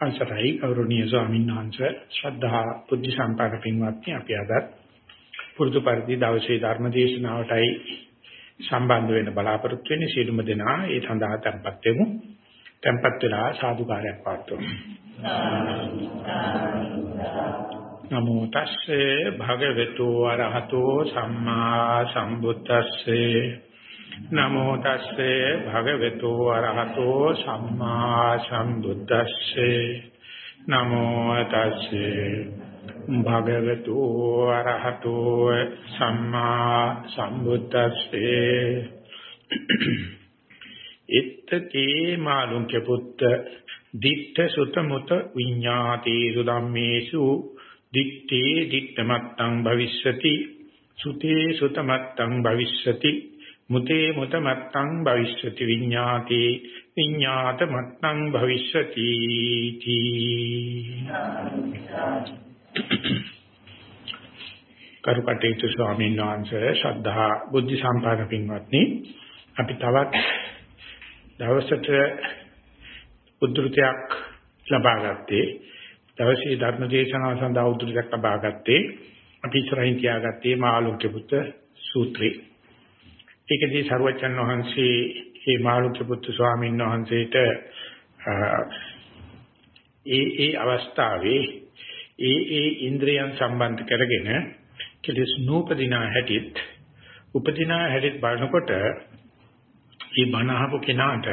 අවසරයි ගෞරවනීය ස්වාමීන් වහන්සේ. ශ්‍රද්ධා බුද්ධ සම්පන්න පින්වත්නි අපි අද පුරුදු පරිදි දවසේ ධර්ම දේශනාවටයි සම්බන්ධ වෙන්න බලාපොරොත්තු වෙන්නේ. සියලුම දෙනා ඒ සඳහා tempත් වෙමු. tempත් වෙලා සාදුකාරයක් පාත්වමු නමෝ තස්සේ භගවතු වරහතෝ සම්මා සම්බුද්දස්සේ. නමෝ තස්සේ භගවතු වරහතෝ සම්මා සම්බුද්දස්සේ නමෝ තස්සේ භගවතු වරහතෝ සම්මා සම්බුද්දස්සේ ඉත්තේ මාළුන්ගේ පුත්ත දිට්ඨ සුත මුත විඤ්ඤාති සුධම්මේසු දිත්තේ දිත්තමත්තං භවිස්සති සුතේ සුතමත්තං භවිස්සති මුතේ මුත මත්තං භවිෂ්‍යති විඤ්ඤාති විඤ්ඤාත මත්තං භවිෂ්‍යති තී. කරුකටේතු ස්වාමීන් වහන්සේ ශ්‍රද්ධා බුද්ධ සම්පන්න පින්වත්නි අපි තවත් දවසට උද්දෘතයක් ලබා ගත්තේ දවසේ ධර්ම දේශනාව සඳහා උද්දෘතයක් ලබා ගත්තේ අපි ඉස්සරහින් තියාගත්තේ මාළුක්‍ය පුත්‍ර සූත්‍රය. ඒකදී සරුවචන් වහන්සේ මේ මාළුක්‍ය පුත්තු ස්වාමීන් වහන්සේට ඒ ඒ අවස්ථාවේ ඒ ඒ ඉන්ද්‍රියන් සම්බන්ධ කරගෙන කෙලස් නූපදිනා හැටිත් උපදිනා හැටිත් බලනකොට මේ බණ අහපු කෙනාට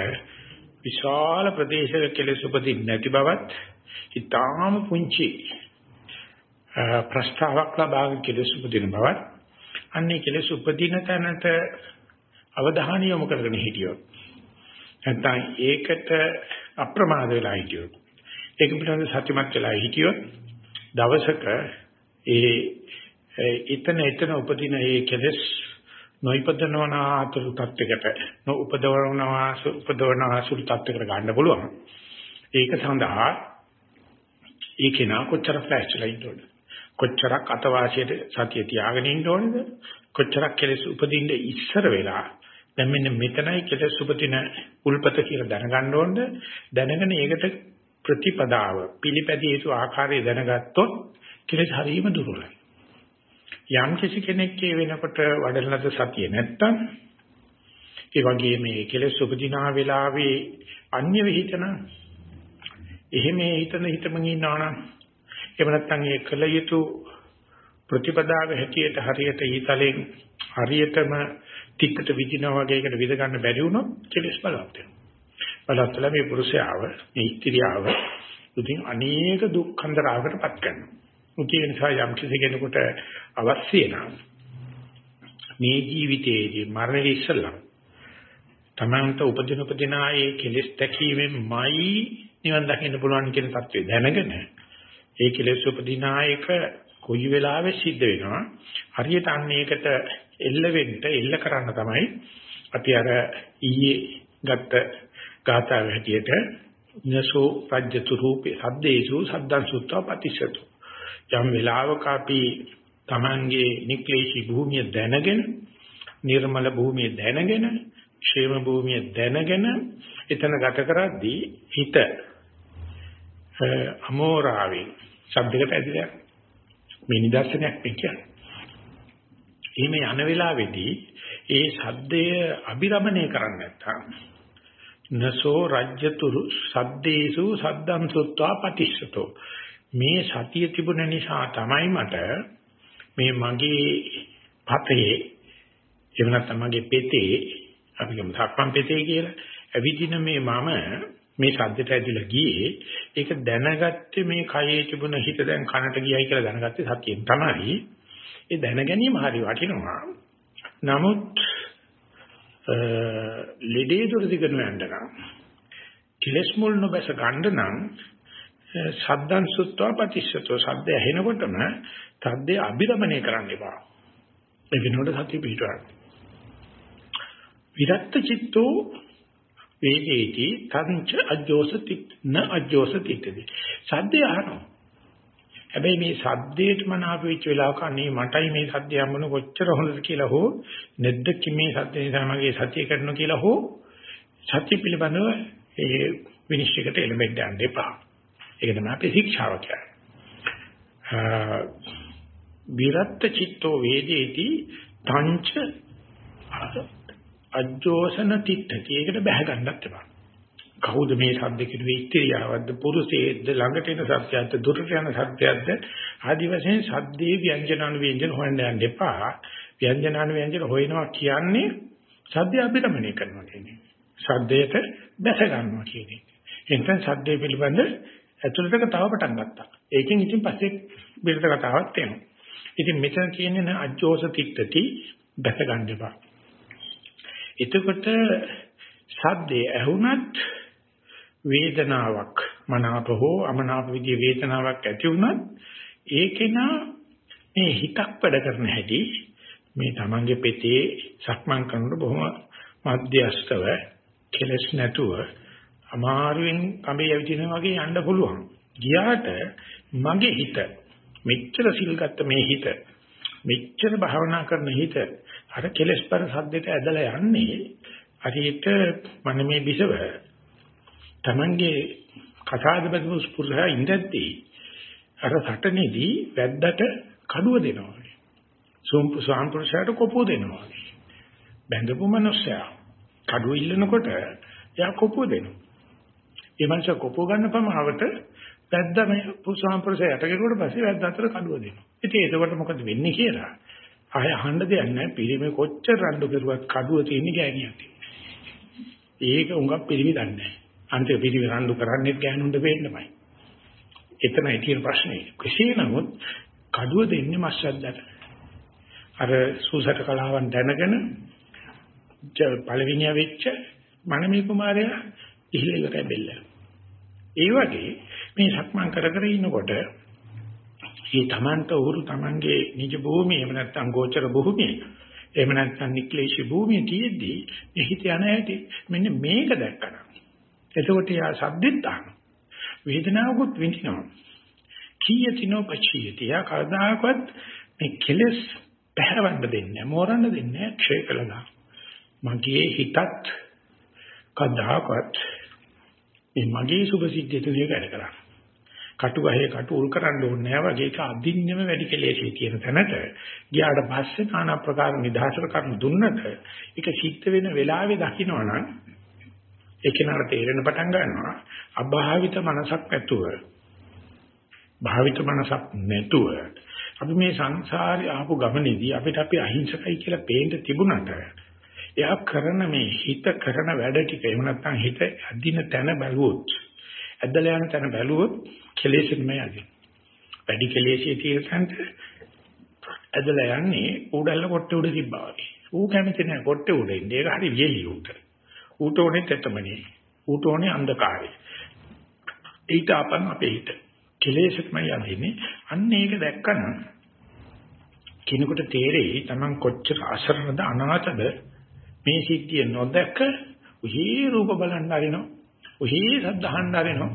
විශාල ප්‍රදේශයක කෙලස් උපදින්නේ නැති බවත් ඊටාම පුංචි ප්‍රස්තාවක් ලබාගෙන කෙලස් උපදින බවත් අන්නේ කෙලස් උපදින තැනට අවධානය යොමු කරගෙන හිටියොත් නැත්නම් ඒකට අප්‍රමාද වෙලා හිටියොත් ඒක පිළිබඳ සත්‍යමත් වෙලා හිටියොත් දවසක ඒ එතන එතන උපදින ඒ කෙලස් නොයිපදනවන අතුරු තත්යකට නොඋපදවනවා උපදවනවා සුළු තත්යකට ගන්න පුළුවන්. ඒක සඳහා ඒ කෙනා කොච්චර ෆ්ලෑෂ්ලා ඉන්න ඕනද? කොච්චරක් අතවාසියට සතිය තියාගෙන ඉන්න ඕනද? කොච්චරක් කෙලස් උපදින්න ඉස්සර වෙලා දැන් මෙන්න මෙතනයි කෙලස් උපදින උල්පත කියලා දැනගන්න ඕනද? දැනගෙන ඒකට ප්‍රතිපදාව පිළිපැදිය යුතු ආකාරය දැනගත්තොත් කෙලස් හරීම දුර්වලයි. යම් කිසි කෙනෙක් ඒ වෙනකොට වඩන ලද සතිය නැත්තම් ඒ වගේ මේ කෙලස් උපදිනා වෙලාවේ අන්‍ය විහිතන එහෙම හිතන හිතමන් ඉන්නවනම් එහෙම නැත්නම් ඒ කල යුතු ප්‍රතිපදාව හැටියට හරියට ඊතලෙන් හරියටම තික්කට විදිනා වගේ එකට විද ගන්න බැරි වුණොත් කෙලස් බලවත් වෙනවා. බලවත් වෙලා මේ පුරුෂයාව, මේ ස්ත්‍රියව ඉතින් අනේක දුක් කන්දරාවකටපත් කරනවා. මුකිය නිසා යම් කිසි කෙනෙකුට අවශ්‍ය නම් මේ ජීවිතයේදී මරණය ඉස්සලා තමන්ට උපදින උපදින ආයේ කෙලස් තැකීමෙන්මයි නිවන් දකින්න පුළුවන් කියන தත්ත්වය දැනගෙන ඒ කෙලස් උපදින ආයක කොයි වෙලාවෙ සිද්ධ වෙනවා හරියට අන්න ඒකට එල්ල වෙන්න එල්ල කරන්න තමයි අපි අර ඊයේ ගත්ත ගාථාව හැටියට නසෝ පජ්ජතු රූපේ සද්දේසු සද්දං සුත්තා පතිසතු යම් වෙලාවක අපි Tamange නික්ලේශී භූමිය දැනගෙන නිර්මල භූමිය දැනගෙන ക്ഷേම භූමිය දැනගෙන එතන ගත කරද්දී හිත අමෝරාවෙන් ශබ්දයකට ඇදිලා මේ නිදර්ශනයක් මේ කියන්නේ. එහෙම යන වෙලාවේදී ඒ සද්දය අබිරමණය කරන්නේ නැත්තම් නසෝ රජ්‍යතුරු සද්දේසු සද්දම් සුත්වා පටිච්චතෝ මේ සතිය තිබුණ නිසා තමයි මට මේ මගේ පතේ එහෙම නැත්නම් මගේ පෙතේ අපි කියමු සක්මන් පෙතේ කියලා ඇවිදින මේ මම මේ සද්දට ඇදිලා ගියේ. ඒක දැනගත්තේ මේ කයේ තිබුණ හිත දැන් කනට ගියයි කියලා දැනගත්තේ සතියෙන් තමයි. ඒ දැන ගැනීම හරි වටිනවා. නමුත් ලෙඩේ දුරදිගන යන්න නම් කිලස් මුල් නොබැස ගන්න නම් සද්දන් සුත්වා පටිච්චතෝ සද්ද ඇහෙනකොටම සද්දේ අභිරමණය කරන්න එපා. ඒ වෙනකොට සතිය පිටවන්න. විරත් චිත්තෝ වේදේති තංච අජ්ජෝසති න අජ්ජෝසතිති සද්දේ අහනවා. හැබැයි මේ සද්දේට මන ආපෙච්ච වෙලාවක අනේ මටයි මේ සද්දය හම්බුන කොච්චර හොඳද කියලා හෝ නැද්ද කිමේ සද්ද නිසා මගේ සතිය කරනවා කියලා හෝ සත්‍ය පිළිබඳව ඒ විනිශ්චයකට එළඹෙන්න යන්න එපා ඒක තමයි අපේ ශික්ෂාව කියන්නේ. විරත් චිත්තෝ වේදේති තංච අජෝසන තිට්ඨති. ඒකට බැහැ ගන්නත් එපා. කවුද මේ ශබ්ද කිරුවේ ස්ත්‍රියවද්ද පුරුෂයේද ළඟට එන සත්‍යයක්ද? දුරට යන සත්‍යයක්ද? ආදි වශයෙන් සද්දේ ව්‍යංජනානු ව්‍යංජන හොයන්න යන්න එපා. ව්‍යංජනානු ව්‍යංජන හොයනවා කියන්නේ සද්ද අභිරමණය කරනවා කියන්නේ සද්දයට දැස ගන්නවා කියන්නේ එතෙන් සද්දේ පිළිබඳ ඇතුළතක තව පටන් ගත්තා. ඒකෙන් ඉතින් පස්සේ බිරත කතාවක් තියෙනවා ඉතින් මෙතන කියන්නේ අජෝස තිට්ඨති දැස ගන්න එපා. එතකොට සද්දේ ඇහුණත් වේදනාවක් මනාප හෝ අමනාප විදිහේ වේදනාවක් ඇති වුණත් ඒකේනා මේ හිතක් වැඩ කරන හැටි මේ Tamange පෙතේ සක්මන් කරනකොට බොහොම මධ්‍යස්තව කෙලස් නැතුව අමාරුවෙන් කඹේ යවිදින වගේ යන්න පුළුවන්. ගියාට මගේ හිත මෙච්චර සිල් ගත්ත මේ හිත මෙච්චර භාවනා කරන හිත අර කෙලස් පර සද්දෙට ඇදලා යන්නේ හරියට මනමේ බිසව Tamange කසාද බඳු ස්පුරහා ඉඳද්දී අර සටනේදී වැද්දට කඩුව දෙනවා. සෝම්පු සාම්ප්‍රසාරට කොපුව දෙනවා. බැඳපු මනුස්සයා කඩුව ඉල්ලනකොට එයා කොපුව දෙනවා. ඒ මනුස්සයා කොපුව ගන්න පමාවට වැද්දා මේ සාම්ප්‍රසාරයට කෙරුවට පස්සේ වැද්ද අතර කඩුව දෙනවා. ඉතින් ඒකවට මොකද වෙන්නේ කියලා ආය අහන්න දෙයක් නැහැ. පිරිමේ කොච්චර රණ්ඩු කරුවත් කඩුව තියෙන්නේ ගෑණියක්. ඒක උඟක් පිරිමි දන්නේ නැහැ. අන්තිම පිරිමි රණ්ඩු කරන්නේ ගෑනුන්ට වෙන්නමයි. එතනයි තියෙන ප්‍රශ්නේ. කෙසේ නමුත් කඩුව දෙන්නේ මස්සද්දට. අර සූසට කලාවන් දැනගෙන පළවෙනිය වෙච්ච මනමේ කුමාරයා ඉහිල ඉවරයි බෙල්ල. ඒ වගේ මේ සක්මන් කර කර ඉන්නකොට මේ තමන්ට උරු තමන්ගේ නිජ භූමිය එහෙම නැත්නම් ගෝචර භූමිය එහෙම නැත්නම් නික්ලේශී භූමිය තියෙද්දී මේ හිත යන හැටි මෙන්න මේක දැක්කම එතකොට යා සද්දෙත් දාන වේදනාවකුත් විඳිනවා. කීයතිනෝ පචියති යා කවදාකවත් මේ කෙලස් පැහැරවන්න දෙන්නේ මෝරන්න දෙන්නේ ක්ෂය කළා මගේ හිතත් කවදාකවත් මේ මගේ සුභ සිද්ධියට නේ වැඩ කරන්නේ කටු ගහේ කටු උල් කරන්න ඕනේ නැහැ වගේ ඒක අදින්නෙම වැඩි කෙලෙසේ තියෙන තැනට ගියාට පස්සේ নানা ප්‍රකාර නිදහසට කරුණු දුන්නට ඒක සිද්ධ වෙන වෙලාවේ දකින්නවනම් ඒක නතර තේරෙන පටන් ගන්නවා අභාවිත මනසක් නැතුව භාවිත මනසක් නැතුව අපි මේ සංසාරේ ආපු ගමනේදී අපිට අපි අහිංසකයි කියලා පේන්න තිබුණාට එයා කරන මේ හිත කරන වැඩ ටික එහෙම නැත්නම් හිත අදින තැන බලුවොත් ඇදලා යන තැන බැලුවොත් කෙලෙසෙන්මයි අදින්. වැඩි කෙලෙසිය තියෙනසන්ට ඇදලා යන්නේ උඩල්ල කොට උඩ තිබ්බා වගේ. ඌ කැමති නැහැ කොට උඩ ඉන්නේ. ඒක හරි වියලි ඌට. ඌට ඕනේ තෙතමනේ. ඌට ඕනේ අන්ධකාරය. ඊට අපන් අපේ හිත. කෙලෙසෙන්මයි අදින්නේ. අන්න ඒක දැක්කම කෙනෙකුට තේරෙයි Taman කොච්චර අසරණද අනාථද මේ සිද්ධිය නොදැක උහි රූප බලන්න අරිනවා ඔහි සද්ධාහන්න ආරෙනවා.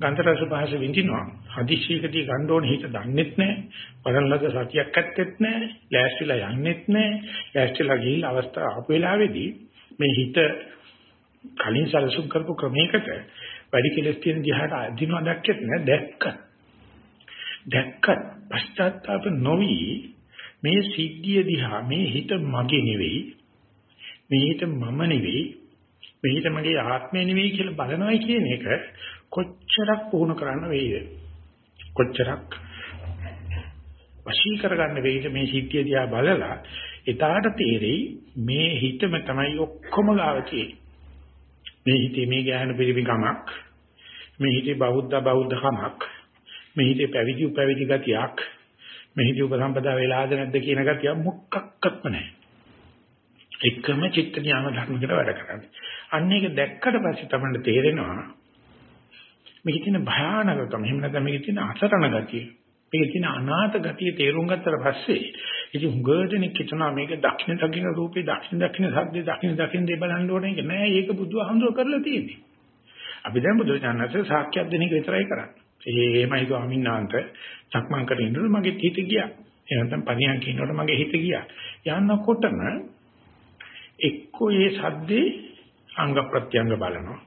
ගන්ධ රස පහස විඳිනවා. හදිස්සියකදී ගන්න ඕනේ හිත දන්නෙත් නැහැ. බලන්නද සතියක් ඇත්තෙත් නැහැ. ලෑස්තිලා යන්නෙත් නැහැ. ලෑස්තිලා ගිහිල්ලා අවස්ථාව ආපු වෙලාවේදී මේ හිත කලින් සැලසුම් කරපු ක්‍රමයකට වැඩි කෙලස් තියෙන දිහාට අදිනවා දැක්කෙත් නෑ දැක්ක. දැක්ක පශ්චාත්තාප නොවි මේ සිද්ධිය දිහා මේ හිත මගේ නෙවෙයි මේ හිත මම නෙවෙයි මෙහිට මගේ ආත්මය නෙවෙයි කියලා බලනවයි කියන එක කොච්චරක් පුහුණු කරන්න වෙයිද? කොච්චරක් වශී කරගන්න වෙයිද මේ සිද්ධිය දිහා බලලා එතාට තේරෙයි මේ හිතම තමයි ඔක්කොම ගාව මේ හිතේ මේ ගැහණු පිළිවිකමක් මේ හිතේ බෞද්ධ බෞද්ධකමක් මේ හිතේ පැවිදි උපැවිදි ගතියක් මේ හිතේ උපසම්පදා වෙලාද නැද්ද කියන ගතිය මොකක්වත්ම නැහැ එකම චිත්ත ඥාන ධර්මයකට වැඩ කරන්නේ. අන්න ඒක දැක්කට පස්සේ තමයි තේරෙනවා මේකේ තියෙන භයානකකම එහෙම නැත්නම් මේකේ තියෙන අසරණ ගතිය. මේකේ තියෙන අනාථ ගතිය තේරුම් ගත්තට පස්සේ ඉතින් හුඟදෙනෙක් හිතනවා මේක දක්ෂින දකින්න රූපේ දක්ෂින දක්ෂින සද්දේ දක්ෂින දක්ෂින දේ බලන්න ඕනේ ඒක නෑ ඒක බුදුහාමුදුරුවෝ කරලා තියෙන්නේ. අපි දැන් බුදුචානන්සේ සාක්ෂියක් දෙන එක විතරයි කරන්නේ. ඒමයි ස්වාමීන් වහන්සේ සක්මන් කරගෙන ඉඳලා මගේ හිත ගියා. එහෙනම් පරියන් කියනකොට මගේ හිත ගියා. යන්නකොටම එක්කෝ ඒ සද්දේ අංග ප්‍රත්‍යංග බලනවා.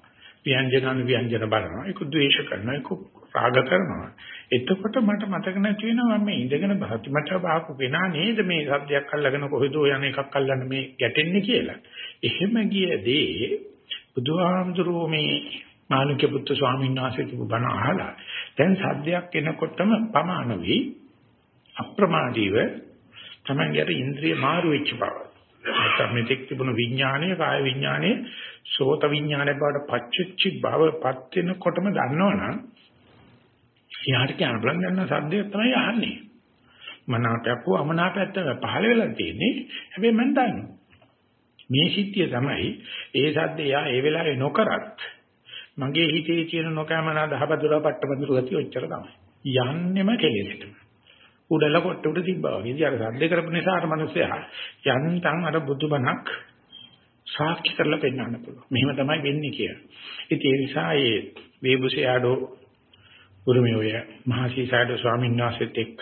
ව්‍යංජන අනු ව්‍යංජන බලනවා. ඒක ද්වේෂ කරනවා. ඒක රාග කරනවා. එතකොට මට මතක නැති වෙනවා මම මේ ඉඳගෙන භාතිමට බාපු කෙනා නේද මේ සද්දයක් අල්ලගෙන කොහෙදෝ යන එකක් අල්ලන්න මේ ගැටෙන්නේ කියලා. එහෙම ගිය දේ බුදුහාමුදුරුවෝ මේ මානුක්‍ය පුත්තු ස්වාමීන් වහන්සේ කිව්ව බණ අහලා දැන් සද්දයක් එනකොටම පමාන වෙයි අප්‍රමාදීව තමන්ගේ ඉන්ද්‍රිය මාරු වෙච්ච බව. නැත්නම් මෙතෙක් තිබුණු විඥානය කාය විඥානය සෝත විඥානය බවට පච්චුච්චි බවපත් වෙනකොටම දන්නවනම් එයාට කියන්න බලන් ගන්න සද්දය තමයි අහන්නේ. මනාපයක් හෝ අමනාපයක් තමයි පහළ වෙලා තියෙන්නේ. හැබැයි මම දන්නවා. මේ සිද්ධිය තමයි ඒ සද්දය යා ඒ වෙලාවේ නොකරත් මගේ හිතේ තියෙන නොකමනා දහබදුරා පට්ටබදුර ගතිය ඔච්චර තමයි. යන්නෙම කෙලෙසටම. උඩල කොට උඩ තිබ්බා වගේ. ඉතින් අර සද්ද කරපු නිසා අර මිනිස්සයා යන්තම් අර බුදුබණක් සාක්ෂි කරලා පෙන්වන්න පුළුවන්. මෙහෙම තමයි වෙන්නේ කියලා. ඉතින් ඒ නිසා මේ වේබුසයාඩෝ උරුමේ ඔය මහසීසාඩෝ ස්වාමීන් වහන්සේත් එක්ක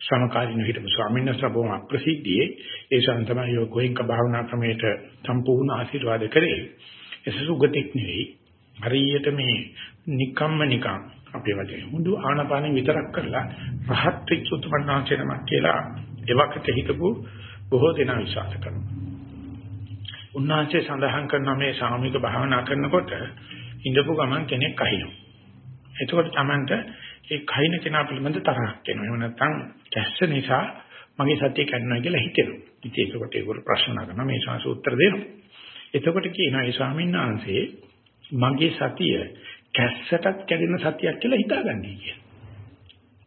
සමකාලීන හිටපු ස්වාමීන් වහන්සේ බොහොම අප්‍රසිද්ධියේ ඒ ශාන් තමයි ඔය ගෝහින්ක භාවනා ක්‍රමයට සම්පූර්ණ ආශිර්වාද කරේ. එස සුගතික් නෙවෙයි. හරියට මේ නිකම්ම නිකම් අපේ වගේ මුදු ආනපානෙ විතරක් කරලා රහත් වෙච්ච උතුමන්වහන්සේ නමක් කියලා එවකට හිටපු බොහෝ දෙනා විශ්වාස කරනවා. උන්වහන්සේ සඳහන් කරන මේ සාමික භාවනා කරනකොට ඉඳපු ගමන් කෙනෙක් අහිනවා. එතකොට Tamanට ඒ කයින් කෙනා පිළිබඳ තරහක් එනවා. එහෙම නැත්නම් කැස්ස නිසා මගේ සත්‍ය කැඩනවා කියලා හිතෙනවා. ඉතින් ඒකට ඒගොල්ලෝ ප්‍රශ්න නගනවා මේ ශාස්ත්‍ර උත්තර දෙනවා. එතකොට කියනවා ඒ ස්වාමීන් වහන්සේ මගේ සතිය කැස්සටත් කැඩෙන සතියක් කියලා හිතාගන්නේ කියලා.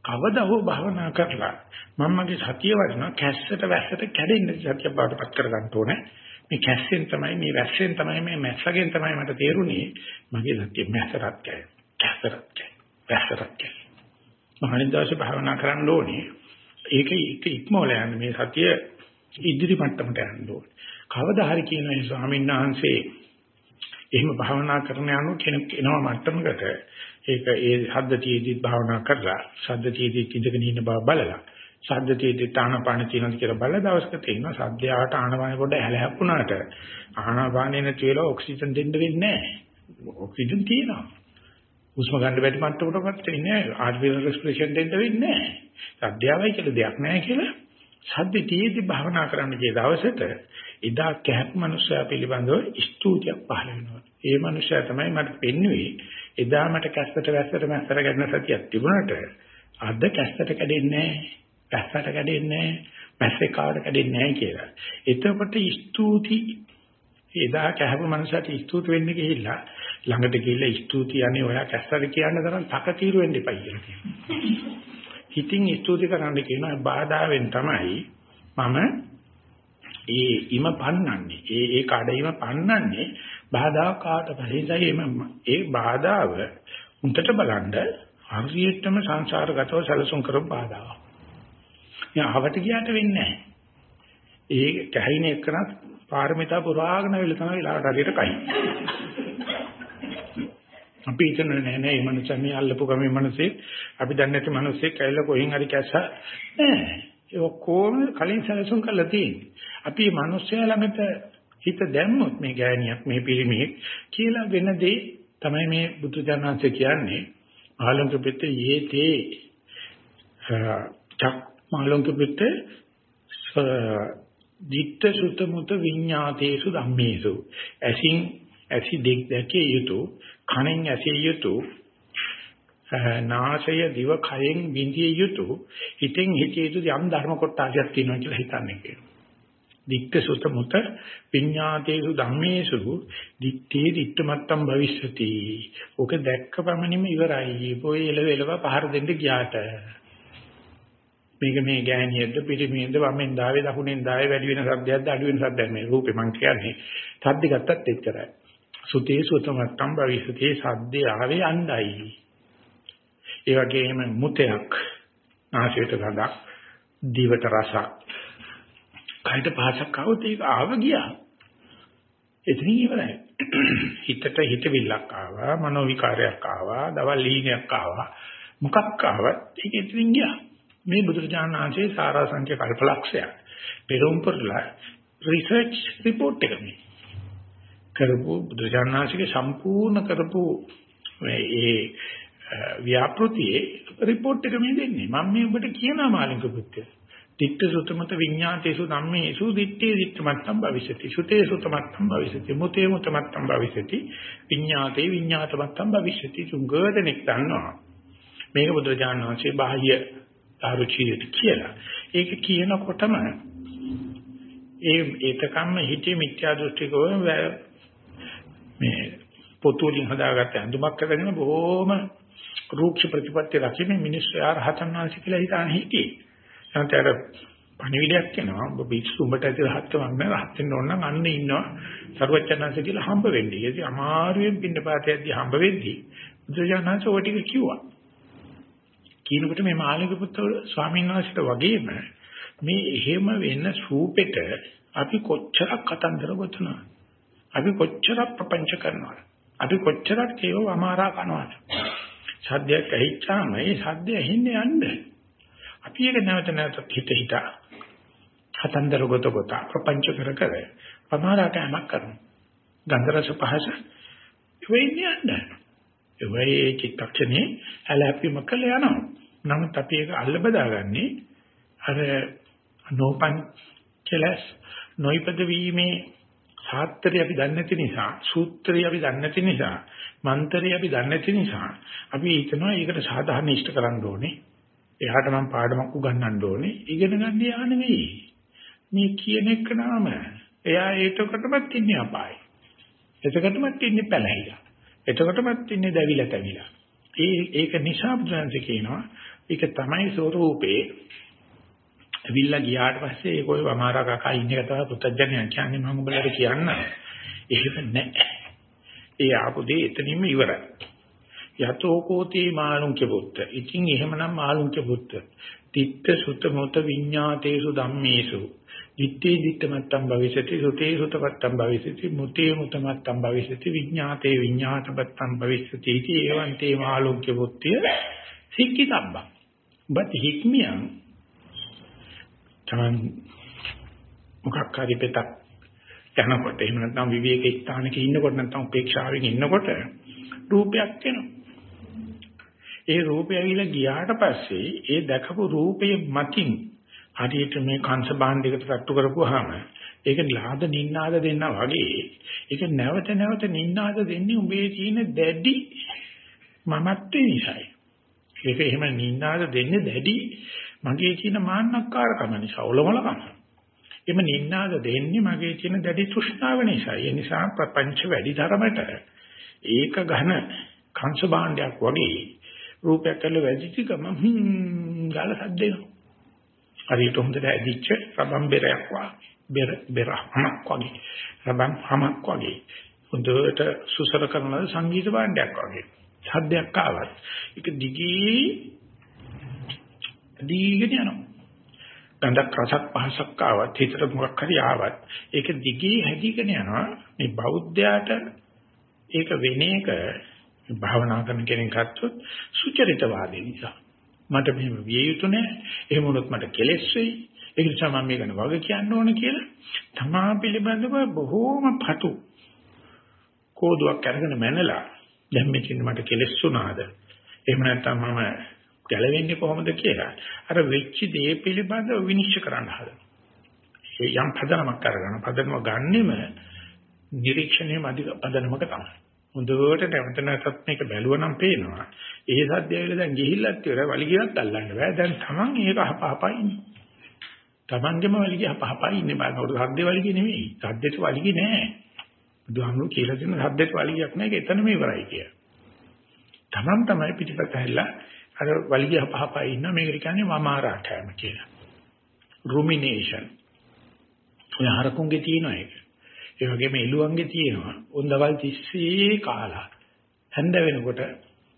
කවදා හෝ භාවනා කරලා මම මගේ සතිය වඩනවා කැස්සට වැස්සට කැඩෙන්න සතිය බාටපත් කරගන්න ඕනේ. මේ කැස්සෙන් තමයි මේ වැස්සෙන් තමයි මේ මැස්සගෙන් තමයි මට තේරුනේ මගේ සතිය මැස්සටත් කැඩෙන. කැස්සටත් කැඩෙන. වැස්සටත් කැඩෙන. මහණිදාසේ භාවනා කරන්න ඕනේ. ඒක එක ඉක්මවල යන්නේ මේ සතිය ඉදිරි මට්ටමට යන්න ඕනේ. කවදා හරි කියන මේ ස්වාමීන් වහන්සේ එහෙම භාවනා කරන යනු කෙනෙක් එනවා මට්ටමකට ඒක ඒ සද්දතියේදී භාවනා කරලා සද්දතියේදී ඉඳගෙන ඉන්න බව බලලා සද්දතියේදී තානපාන තියෙනවද කියලා බලලා දවසක තේිනවා සද්දයාට ආනපාන පොඩ්ඩ හැලහැප්පුණාට ආනපානේ නැති වෙලා ඔක්සිජන් දෙන්න වෙන්නේ නැහැ ඔක්සිජන් තියෙනවා හුස්ම ගන්න බැරි මට්ටමකටවත් වෙන්නේ නැහැ ආර්ටිෆිෂල් රෙස්පිරේෂන් දෙන්න වෙන්නේ නැහැ සද්දයාවයි කියලා දෙයක් නැහැ කියලා සද්දතියේදී භාවනා කරන්න කිය දවසට එදා කැහක් මනුස්සයා පිළිබඳව ස්තුතියක් පහළ වෙනවා. ඒ මනුස්සයා තමයි මට පෙන්වුවේ එදා මට කැස්සට වැස්සට මැස්සට ගැටෙන සතියක් තිබුණාට අද කැස්සට කැඩෙන්නේ නැහැ. කැස්සට කැඩෙන්නේ නැහැ. මැස්සේ කාට කැඩෙන්නේ නැහැ කියලා. එතකොට ස්තුති එදා කැහපු මනුස්සයාට ස්තුති වෙන්න ගිහිල්ලා ළඟට ගිහිල්ලා ස්තුති යන්නේ ඔයා කැස්සට කියන්න තරම් තකතිරු වෙන්න එපයි කියලා කියනවා. හිතින් ස්තුති කරන්න කියනවා බාධාවෙන් තමයි මම ඒ ඉම පන්නන්නේ ඒ ඒ කඩයිම පන්නන්නේ බාධා කාට පරිසයි එම ඒ බාධාව උන්ටට බලන්න හරියටම සංසාරගතව සැලසුම් කරපු බාධාව. යාවට ගියට වෙන්නේ නැහැ. ඒ කැහින එක්කනත් පාරමිතා පුරාගෙන වෙල තමයි වෙලාවට හරියට කයි. අපි හිතන නෑ නෑ මේ මනුස්සයා මේ අල්ලපු ගමේ මිනිස්සේ අපි දන්නේ නැති මිනිස්සේ කැයිලා කොහෙන් හරි කැස්සා නෑ. ඒ ඔක්කොම කලින් සැලසුම් කරලා තියෙන්නේ. අපි මේ මිනිස්සයා ළඟට හිත දැම්මොත් මේ ගෑණියක් මේ පිරිමියෙක් කියලා වෙන දේ තමයි මේ බුදු දනන්සේ කියන්නේ. ආලංක පිට යේතේ චක් මාලංක පිට දිත්ත සුත මුත විඤ්ඤාතේසු ධම්මේසු. ඇසින් ඇසි දෙක් දැකිය යුතු කනෙන් ඇසිය යුතු නාසය දිව කයෙන් විඳිය යුතු හිතෙන් හිතිය යුතු යම් ධර්ම කොටසක් තියෙනවා කියලා හිතන්නේ කියනවා. දික්ක සුත මුත විඤ්ඤාතේසු ධම්මේසු දිත්තේ දිත්තමත්තම් භවිෂති. ඕක දැක්ක පමණින්ම ඉවරයි. පොයි එලව එලව පහර දෙන්න ගියාට. මේක මේ ගෑණියෙක්ද පිටිමියෙක්ද වමෙන් දාවේ දකුණෙන් දාවේ වැඩි වෙන සද්දයක්ද අඩු වෙන සද්දයක් මේ රූපේ මං කියන්නේ. සද්ද ගත්තත් එච්චරයි. සුතේ සුතමත්තම් භවිෂති සද්දේ ආවේ අණ්ඩයි. ඒ වගේම මුතයක් නාසයට ගඳක් දිවට රසක් කයට පහසක් આવොත් ඒක ආව ගියා. එතනින් ඉවරයි. හිතට හිතවිල්ලක් ආවා මනෝ විකාරයක් ආවා දවල් ලීනයක් ආවා. මොකක් ආවත් ඒක එතනින් ගියා. මේ බුදුරජාණන් වහන්සේ සාරාංශක කල්පලක්ෂයක්. පෙරම් පෙරලා රිසර්ච් රිපෝට් එක මේ. කරපු බුදුරජාණන් වහන්සේගේ සම්පූර්ණ කරපු මේ ව්‍යාපෘතියේ report එක මේ දෙන්නේ. මම මේ ඔබට කියනවා මාළික පුත්‍ය. ditta sutamat විඤ්ඤාතේසු ධම්මේසු ditte dittamattම් භවිෂති. සුතේ සුතමත්තම් භවිෂති. මුතේ මුතමත්තම් භවිෂති. විඤ්ඤාතේ විඤ්ඤාතමත්තම් භවිෂති. සුංගදෙනෙක් දන්නවා. මේක බුදුරජාණන් වහන්සේ බාහ්‍ය ආරුචියට කියලා. ඒක කියනකොටම ඒ ඒතකම්ම හිතේ මිත්‍යා දෘෂ්ටිකව මේ පොතු වලින් හදාගත්ත ඇඳුමක් කරගෙන බොහොම රූක්ෂ ප්‍රතිපත්ති රකින්න මිනිස්සු යාර හතන් වහන්සේ කියලා හිතාන හිටියේ. නැත්නම් අර පණිවිඩයක් එනවා ඔබ පිස්සු උඹට ඇති රහත්කමක් නෑ රහත් වෙන්න ඕන නම් අන්න ඉන්නවා සර්වචනංශ කියලා හම්බ වෙන්නේ. ඒක අමාරුවෙන් පින්න පාතයක්දී හම්බ වෙද්දී බුදුජානනාංශ ඔය ටික කිව්වා. කියනකොට මේ මාළික පුත්‍ර ස්වාමීන් වහන්සේට වගේම මේ එහෙම වෙන සූපෙට අපි කොච්චරක් කතන්දර ගොතනවද? අපි කොච්චරක් ප්‍රපංච කරනවද? අපි කොච්චරක් ඒව අමාරා කරනවද? සද්දයක් ඇහිච්චාම ඒ සද්ද ඇහින්නේ යන්නේ. අපි ඒක නැවත නැවත හිත හිත කතන්දර ගොත ගොත ප්‍රපංච කර කර අමාරා කෑමක් කරනවා. ගන්ධ රස පහස වෙන්නේ යන්නේ. ඒ වෙයි චිත්තක්ෂණේ ඇලැප්පිම කළ යනවා. නමුත් අපි ඒක අල්ල බදාගන්නේ අර නෝපන් කෙලස් නොයිපද වීමේ සාත්‍රය අපි දන්නේ නැති නිසා සූත්‍රය අපි දන්නේ නැති නිසා මන්ත්‍රය අපි දන්නේ නැති නිසා අපි හිතනවා ඒකට සාධාරණ ඉෂ්ට කරන්න ඕනේ. එහාට මම පාඩමක් උගන්වන්න ඕනේ. ඉගෙන ගන්න යා නෙවෙයි. මේ කියන එක නම එයා ඒකකටමත් ඉන්නේ අපායි. එතකටමත් ඉන්නේ පැලහිලා. එතකටමත් ඉන්නේ දැවිලා තැවිලා. ඒ ඒක නිසා බුදුන්සේ කියනවා ඒක තමයි ස්වરૂපේ ඇවිල්ලා ගියාට පස්සේ ඒක ඔය වමාරා කකා ඉන්න එක තමයි පුත්තජනයන් කියන්නේ මම උඹලට කියන්න. එහෙම නැහැ. ඒ ආපු දේ එතනින්ම ඉවරයි. යතෝ කෝති මාළුන්ක පුත්ත. ඉතින් එහෙමනම් මාළුන්ක පුත්ත. තිත්ත සුත මොත විඤ්ඤාතේසු ධම්මේසු. දිත්තේ දිත්තමත්තම් භවිෂති සුතේ සුතපත්තම් භවිෂති මුතේ මුතමත්තම් භවිෂති විඤ්ඤාතේ විඤ්ඤාතපත්තම් භවිෂති इति එවන්තේ මාළුන්ක පුත්තිය සික්කිතබ්බා. බත් හික්මියන් තමන් මොකක් හරි පෙතක් යනකොට එහෙම නැත්නම් විවේක ස්ථානක ඉන්නකොට නැත්නම් උපේක්ෂාවෙන් ඉන්නකොට රූපයක් එනවා. ඒ රූපය ඇවිල්ලා ගියාට පස්සේ ඒ දැකපු රූපය මතින් හරියට මේ කංශ භාණ්ඩයකට තට්ටු කරපුවාම ඒක ලාද නින්නාද දෙන්නා වගේ ඒක නැවත නැවත නින්නාද දෙන්නේ උඹේ තියෙන දැඩි මමත්වේ නිසායි. ඒක එහෙම නින්නාද දෙන්නේ දැඩි මගේ තියෙන මාන්නක්කාරකම නිසා ඔලොමලකම. එම නින්නාද දෙන්නේ මගේ තියෙන දැඩි තෘෂ්ණාව නිසා. ඒ නිසා ප්‍රපංච වැඩි ධර්මයට ඒක ඝන කංශ භාණ්ඩයක් වගේ රූපයක් කළ වැඩිච ගම හ්ම් ගාල සද්දේනවා. හරියට හොඳට ඇදිච්ච රබම් බෙරයක් වගේ. බෙර බෙරහමක් වගේ. රබම් හමක් වගේ. හොඳට සුසර කරන සංගීත භාණ්ඩයක් වගේ. සද්දයක් ආවත් ඒක දිගී දීගෙන යනවා. ගඳක් රසක් පහසක් ආවත් හිතට මොකක් හරි ආවත් ඒක දිගේ හැදීගෙන යනවා. මේ බෞද්ධයාට ඒක වෙන එක භාවනා කරන කෙනෙක් ගත්තොත් සුචරිතවාදී නිසා. මට මෙහෙම විය යුතු නෑ. එහෙම වුණොත් මට කෙලෙස් වෙයි. ඒ නිසා මම මේක වග කියන්න ඕන කියලා තමා පිළිබඳව බොහෝම පටු කෝදුවක් අරගෙන මැනලා දැන් මෙතන මට කෙලෙස් වුණාද? එහෙම නැත්නම් මම ගැලවෙන්නේ කොහොමද කියලා අර වෙච්ච දේ පිළිබඳව විනිශ්චය කරන්න හදනවා. ඒ යම් පදනමක් අරගෙන පදනම ගන්නෙම නිරීක්ෂණයේ මධි පදනමක තමයි. හොඳට නැවත නැවතත් මේක බැලුවනම් පේනවා. ඒ සද්දය වෙලා දැන් ගිහිල්ලත් ඉවරයි වලිගියක් අල්ලන්න බෑ. දැන් තමන් ඒක හපහපා ඉන්නේ. තමන්ගේම වලිගිය හපහපා ඉන්නේ බලනකොට සද්දේ වලිගිය නෙමෙයි. සද්දේට වලිගිය නෑ. බුදුහාමුදුරු කියලා දෙන සද්දේට වලිගියක් නෑ. ඒක එතනම ඉවරයි කිය. තමන් තමයි පිටිපස්ස හැල්ලා අර වලිගය පහපා ඉන්න මේකට කියන්නේ වමාරා කෑම කියලා. රුමිනේෂන්. ඔය හරකුන්ගේ තියෙනවා ඒක. ඒ වගේම එළුවන්ගේ තියෙනවා. උන්දවල් තිස්සේ කාලා. හැන්ද වෙනකොට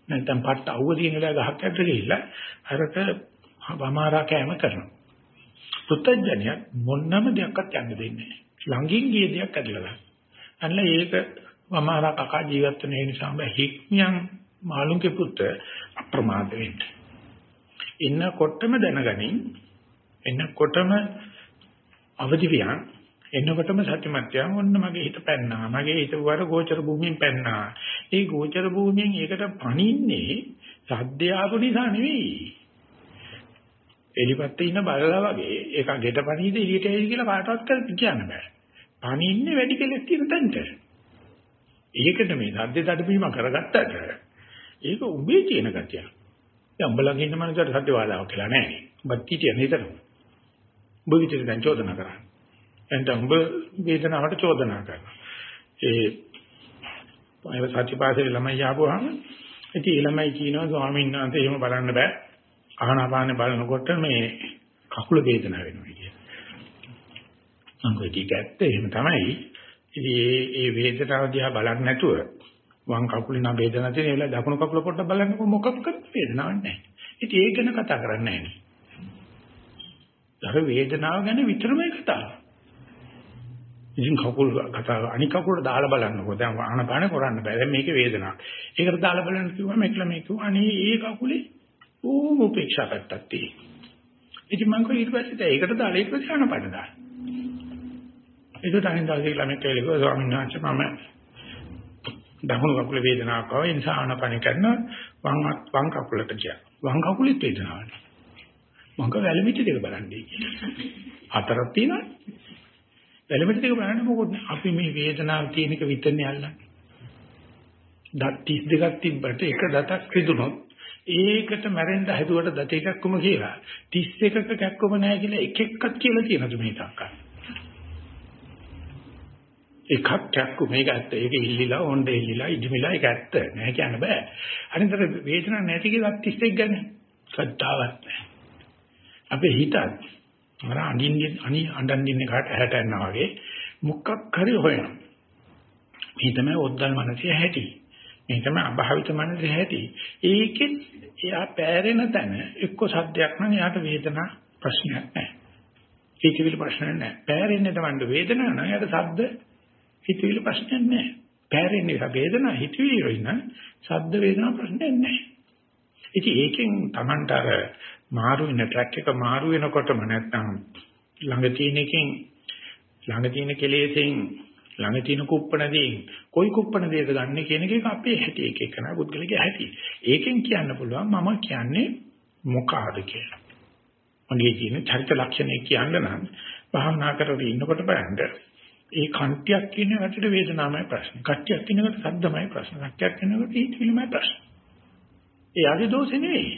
නැත්නම් පට්ට අවුව තියෙන වෙලාව ගහක් ඇද්ද ගිහිල්ලා අරක වමාරා කෑම කරනවා. පුත්තජනිය මොන්නම දෙයක්වත් යන්න දෙන්නේ නැහැ. ළඟින් ගිය දෙයක් ඇදලා ගන්න. අන්න ඒක වමාරා කකා ජීවත් වෙන නිසා බෑ හික්මියන් මාළුන්ගේ පුත්‍ර අප්‍රමාද වෙන්න. එන්නකොටම දැනගනින් එන්නකොටම අවදි වියන් එන්නකොටම සත්‍යමත් යා ඔන්න මගේ හිත පැන්නා. මගේ හිත වර ගෝචර භූමියෙන් පැන්නා. ඒ ගෝචර භූමියෙන් ඒකට පණින්නේ සද්දය ආපු නිසා නෙවෙයි. එලිපත්තේ ඉන්න බලලා වගේ ඒක ගෙට පණීද එළියට එයි කියලා කාටවත් කියන්න බෑ. පණින්නේ වැඩි කෙලෙස් තියෙන තැනට. ඒකට මේ සද්ද තඩපීම කරගත්තට ඒක උඹේ තියෙන ගතිය. දැන් උඹලගේ ඉන්න මනුස්සයට සද්ද වාදාවක් කියලා නැහැ. උඹත් හිටිය නේදම. උඹ විතර දැන් චෝදනා කරන්නේ. එතන උඹ වේදනාවට චෝදනා කරනවා. ඒ අය සත්‍යපාසලේ ළමයි ආපුවාම ඉතින් ඒ ළමයි කියනවා ස්වාමීන් වහන්සේ එහෙම බලන්න බෑ. ආහනාපානේ බලනකොට මේ කකුල වේදනාව වෙනවා කියලා. මම කිව්වා ඇත්ත එහෙම තමයි. ඉතින් ඒ ඒ වේදනාව දිහා බලන්නේ නැතුව වම් කකුලේ නම් වේදනාවක් තියෙන වෙලාව දකුණු කකුල පොඩ්ඩක් බලන්නකො මොකක්ද වේදනාවක් නැහැ. ඉතින් ඒක ගැන කතා කරන්නේ නැහැ නේ. වේදනාව ගැන විතරමයි කතාව. ඉතින් කකුල් කතාව අනික කකුලට දාලා බලන්නකො දැන් ආනපාන කරන්න බෑ. දැන් මේකේ වේදනාවක්. ඒකට දාලා බලන්න කිව්වම එකල මේක අනේ ඒ කකුලේ ඕම උපේක්ෂා පැත්තක් තියෙනවා. ඉතින් මම කිව්වා ඊට පස්සේ ඒකට දාලා ඊට පස්සේ ආනපාන දාන්න. ඒක තනින් දවසේ ළමෙක් කියලා කිව්වා ස්වාමීන් වහන්සේ මම දකුණු කකුලේ වේදනාවක් ආවා ඒ නිසා ආනපන කරන වම් වම් කකුලට ගියා. වම් කකුලෙත් වේදනාවක්. මං කව වැලමිටි දෙක බලන්නේ කියලා. හතරක් තියෙනවා. වැලමිටි දෙක බලන්න මොකොත් අපි මේ වේදනාව තියෙන එක විතරනේ අල්ලන්නේ. දත් 32ක් තිබ්බට එක දතක් රිදුනොත් ඒකට මැරෙන්න හැදුවට දත එකක්ම කියලා 31ක කැක්කම නැහැ කියලා එක එකක් කියලා කියනද මේ තාක්කා. එකක් කැක්කු මේක ඇත්ත. ඒක ඉල්ලිලා ඕණ්ඩේ ඉල්ලිලා ඉදිමිලා ඒක ඇත්ත. නෑ කියන්න බෑ. අනිතර වේදනාවක් නැති කියලා 31 ගන්න. සත්‍තාවක් නෑ. අපේ හිතත් අර අඳින්නේ අනි අඬන්නේ කාට ඇහැට යනවා වගේ මුක්ක් හරි හොයනවා. මේ තමයි ඔද්දල් මනසේ හැටි. මේ තමයි අභාවිත මනසේ හැටි. ඒකෙත් එයා පෑරෙන තැන එක්ක සද්දයක් නම් එයාට වේදනා ප්‍රශ්නයක් නැහැ. හිතවිලි ප්‍රශ්නයක් නැහැ. පෑරෙන්නේ තමයි වේදනාවක් නම් එයාට සද්ද හිතවිලි ප්‍රශ්නයක් නැහැ. පෑරෙන්නේ වේදනා හිතවිලි වෙන සද්ද වේදනා ප්‍රශ්නයක් නැහැ. ඉතින් ඒකෙන් Tamanට අර මාරු වෙන ට්‍රැක් එක මාරු වෙනකොටම නැත්තම් ළඟ තියෙන එකෙන් ළඟ තියෙන කෙලෙසෙන් ළඟ තියෙන කුප්පණදී කොයි කුප්පණදීද ගන්න කියන එක අපේ හැටි එක එක නා පුද්ගලගේ හැටි. ඒකෙන් කියන්න පුළුවන් මම කියන්නේ මොකාද කියලා. මගේ කියන චරිත ලක්ෂණය කියන්න නම් භාවනා කරගෙන ඉන්නකොට බලන්න ඒ කන්තියක් කියන එකට වේදනාවයි ප්‍රශ්න. කට්ටියක් කියනකොට සද්දමයි ප්‍රශ්න. කට්ටියක් කියනකොට හිතවිලිමයි ප්‍රශ්න. ඒ ආගේ දෝෂෙ නෙවෙයි.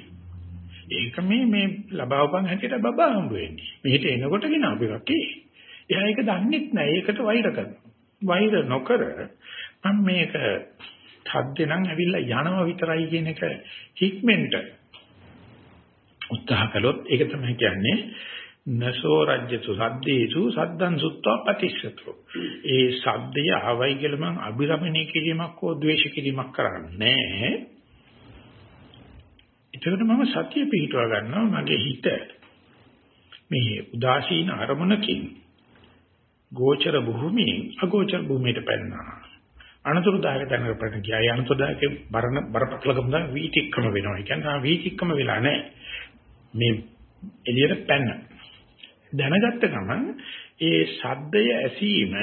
ඒක මේ මේ ලබාවපන් හැටියට බබා හම්බ වෙන්නේ. මෙහෙට එනකොට ගෙන අපි එකේ. එයා ඒක දන්නෙත් නැහැ. ඒකට වෛර කරනවා. වෛර නොකර මම මේක සද්දේ නම් ඇවිල්ලා යනවා විතරයි කියන එක හික්මෙන්ට උත්සාහ කළොත් ඒක තමයි කියන්නේ නසෝ රජ්‍යතු සද්දේසු සද්දං සුත්වා පටිච්චතෝ ඒ සද්දය ආවයි කියලා මං අභිරමණය කිරීමක් හෝ ද්වේෂ කිරීමක් කරන්නේ නැහැ ඒකට මම සතිය පිහිටවා ගන්නවා මගේ හිත මේ උදාසීන අරමුණකින් ගෝචර භූමියෙන් අගෝචර භූමියට පැනනවා අනතුරුදායක තැනකට ගියා. ඒ අනතුරුදායක බරණ බරපතලකම දා වීතික්කම වෙනවා. ඒ කියන්නේ වීතික්කම වෙලා නැහැ. මේ එළියට පැන්න. දැනගත්ත ගමන් ඒ ශබ්දය ඇසීම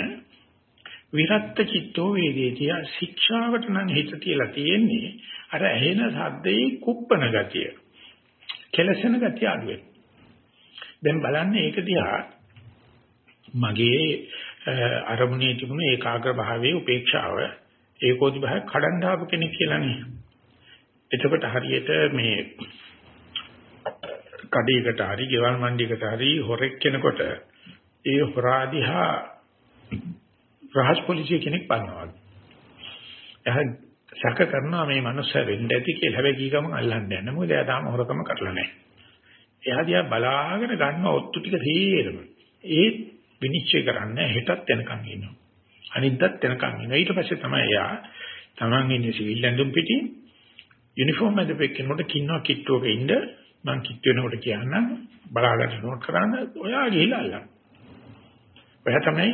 විරත්ත චිත්තෝ වේදේතිය ශික්ෂාවට නම් හිත තියලා තියෙන්නේ අර ඇහෙන ශබ්දේ කුප්පන ගතිය. කෙලසෙන ගතිය අඩුවේ. දැන් බලන්න ඒක දිහා මගේ අරමුණේ තිබුණ ඒකාග්‍ර භාවයේ උපේක්ෂාව ඒකෝදි භාවය කඩන් දාපු කෙනෙක් කියලානේ. එතකොට හරියට මේ කඩේකට හරි ගෙවල් මණ්ඩියකට හරි හොරෙක් කෙනකොට ඒ හොරා දිහා රහස් පොලිසිය කෙනෙක් බලනවා. එහා සැක කරනවා මේ මනුස්සයා වෙන්න ඇති කියලා. හැබැයි කී ගමන් අල්ලන්නේ නැහැ. මොකද එයා තාම හොරකම කරලා නැහැ. එයා දිහා බලාගෙන ගන්න ඔත්තු ටික තීරම. ඒ විනිශ්චය කරන්නේ හෙටත් යනකම් ඉන්නවා. අනිද්දාත් යනකම් ඉන්නවා. ඊට පස්සේ තමයි එයා Taman ඉන්නේ සිවිල් ඇඳුම් පිටින් යුනිෆෝම් ඇඳපෙක් කෙනෙකුට කින්නවා කිට්ටුවක ඉන්න මං කිට් වෙනකොට කියන්නම් බලාගන්න නෝට් කරන්න ඔයා ගිහිල්ලා අල්ලන්න. ඔයා තමයි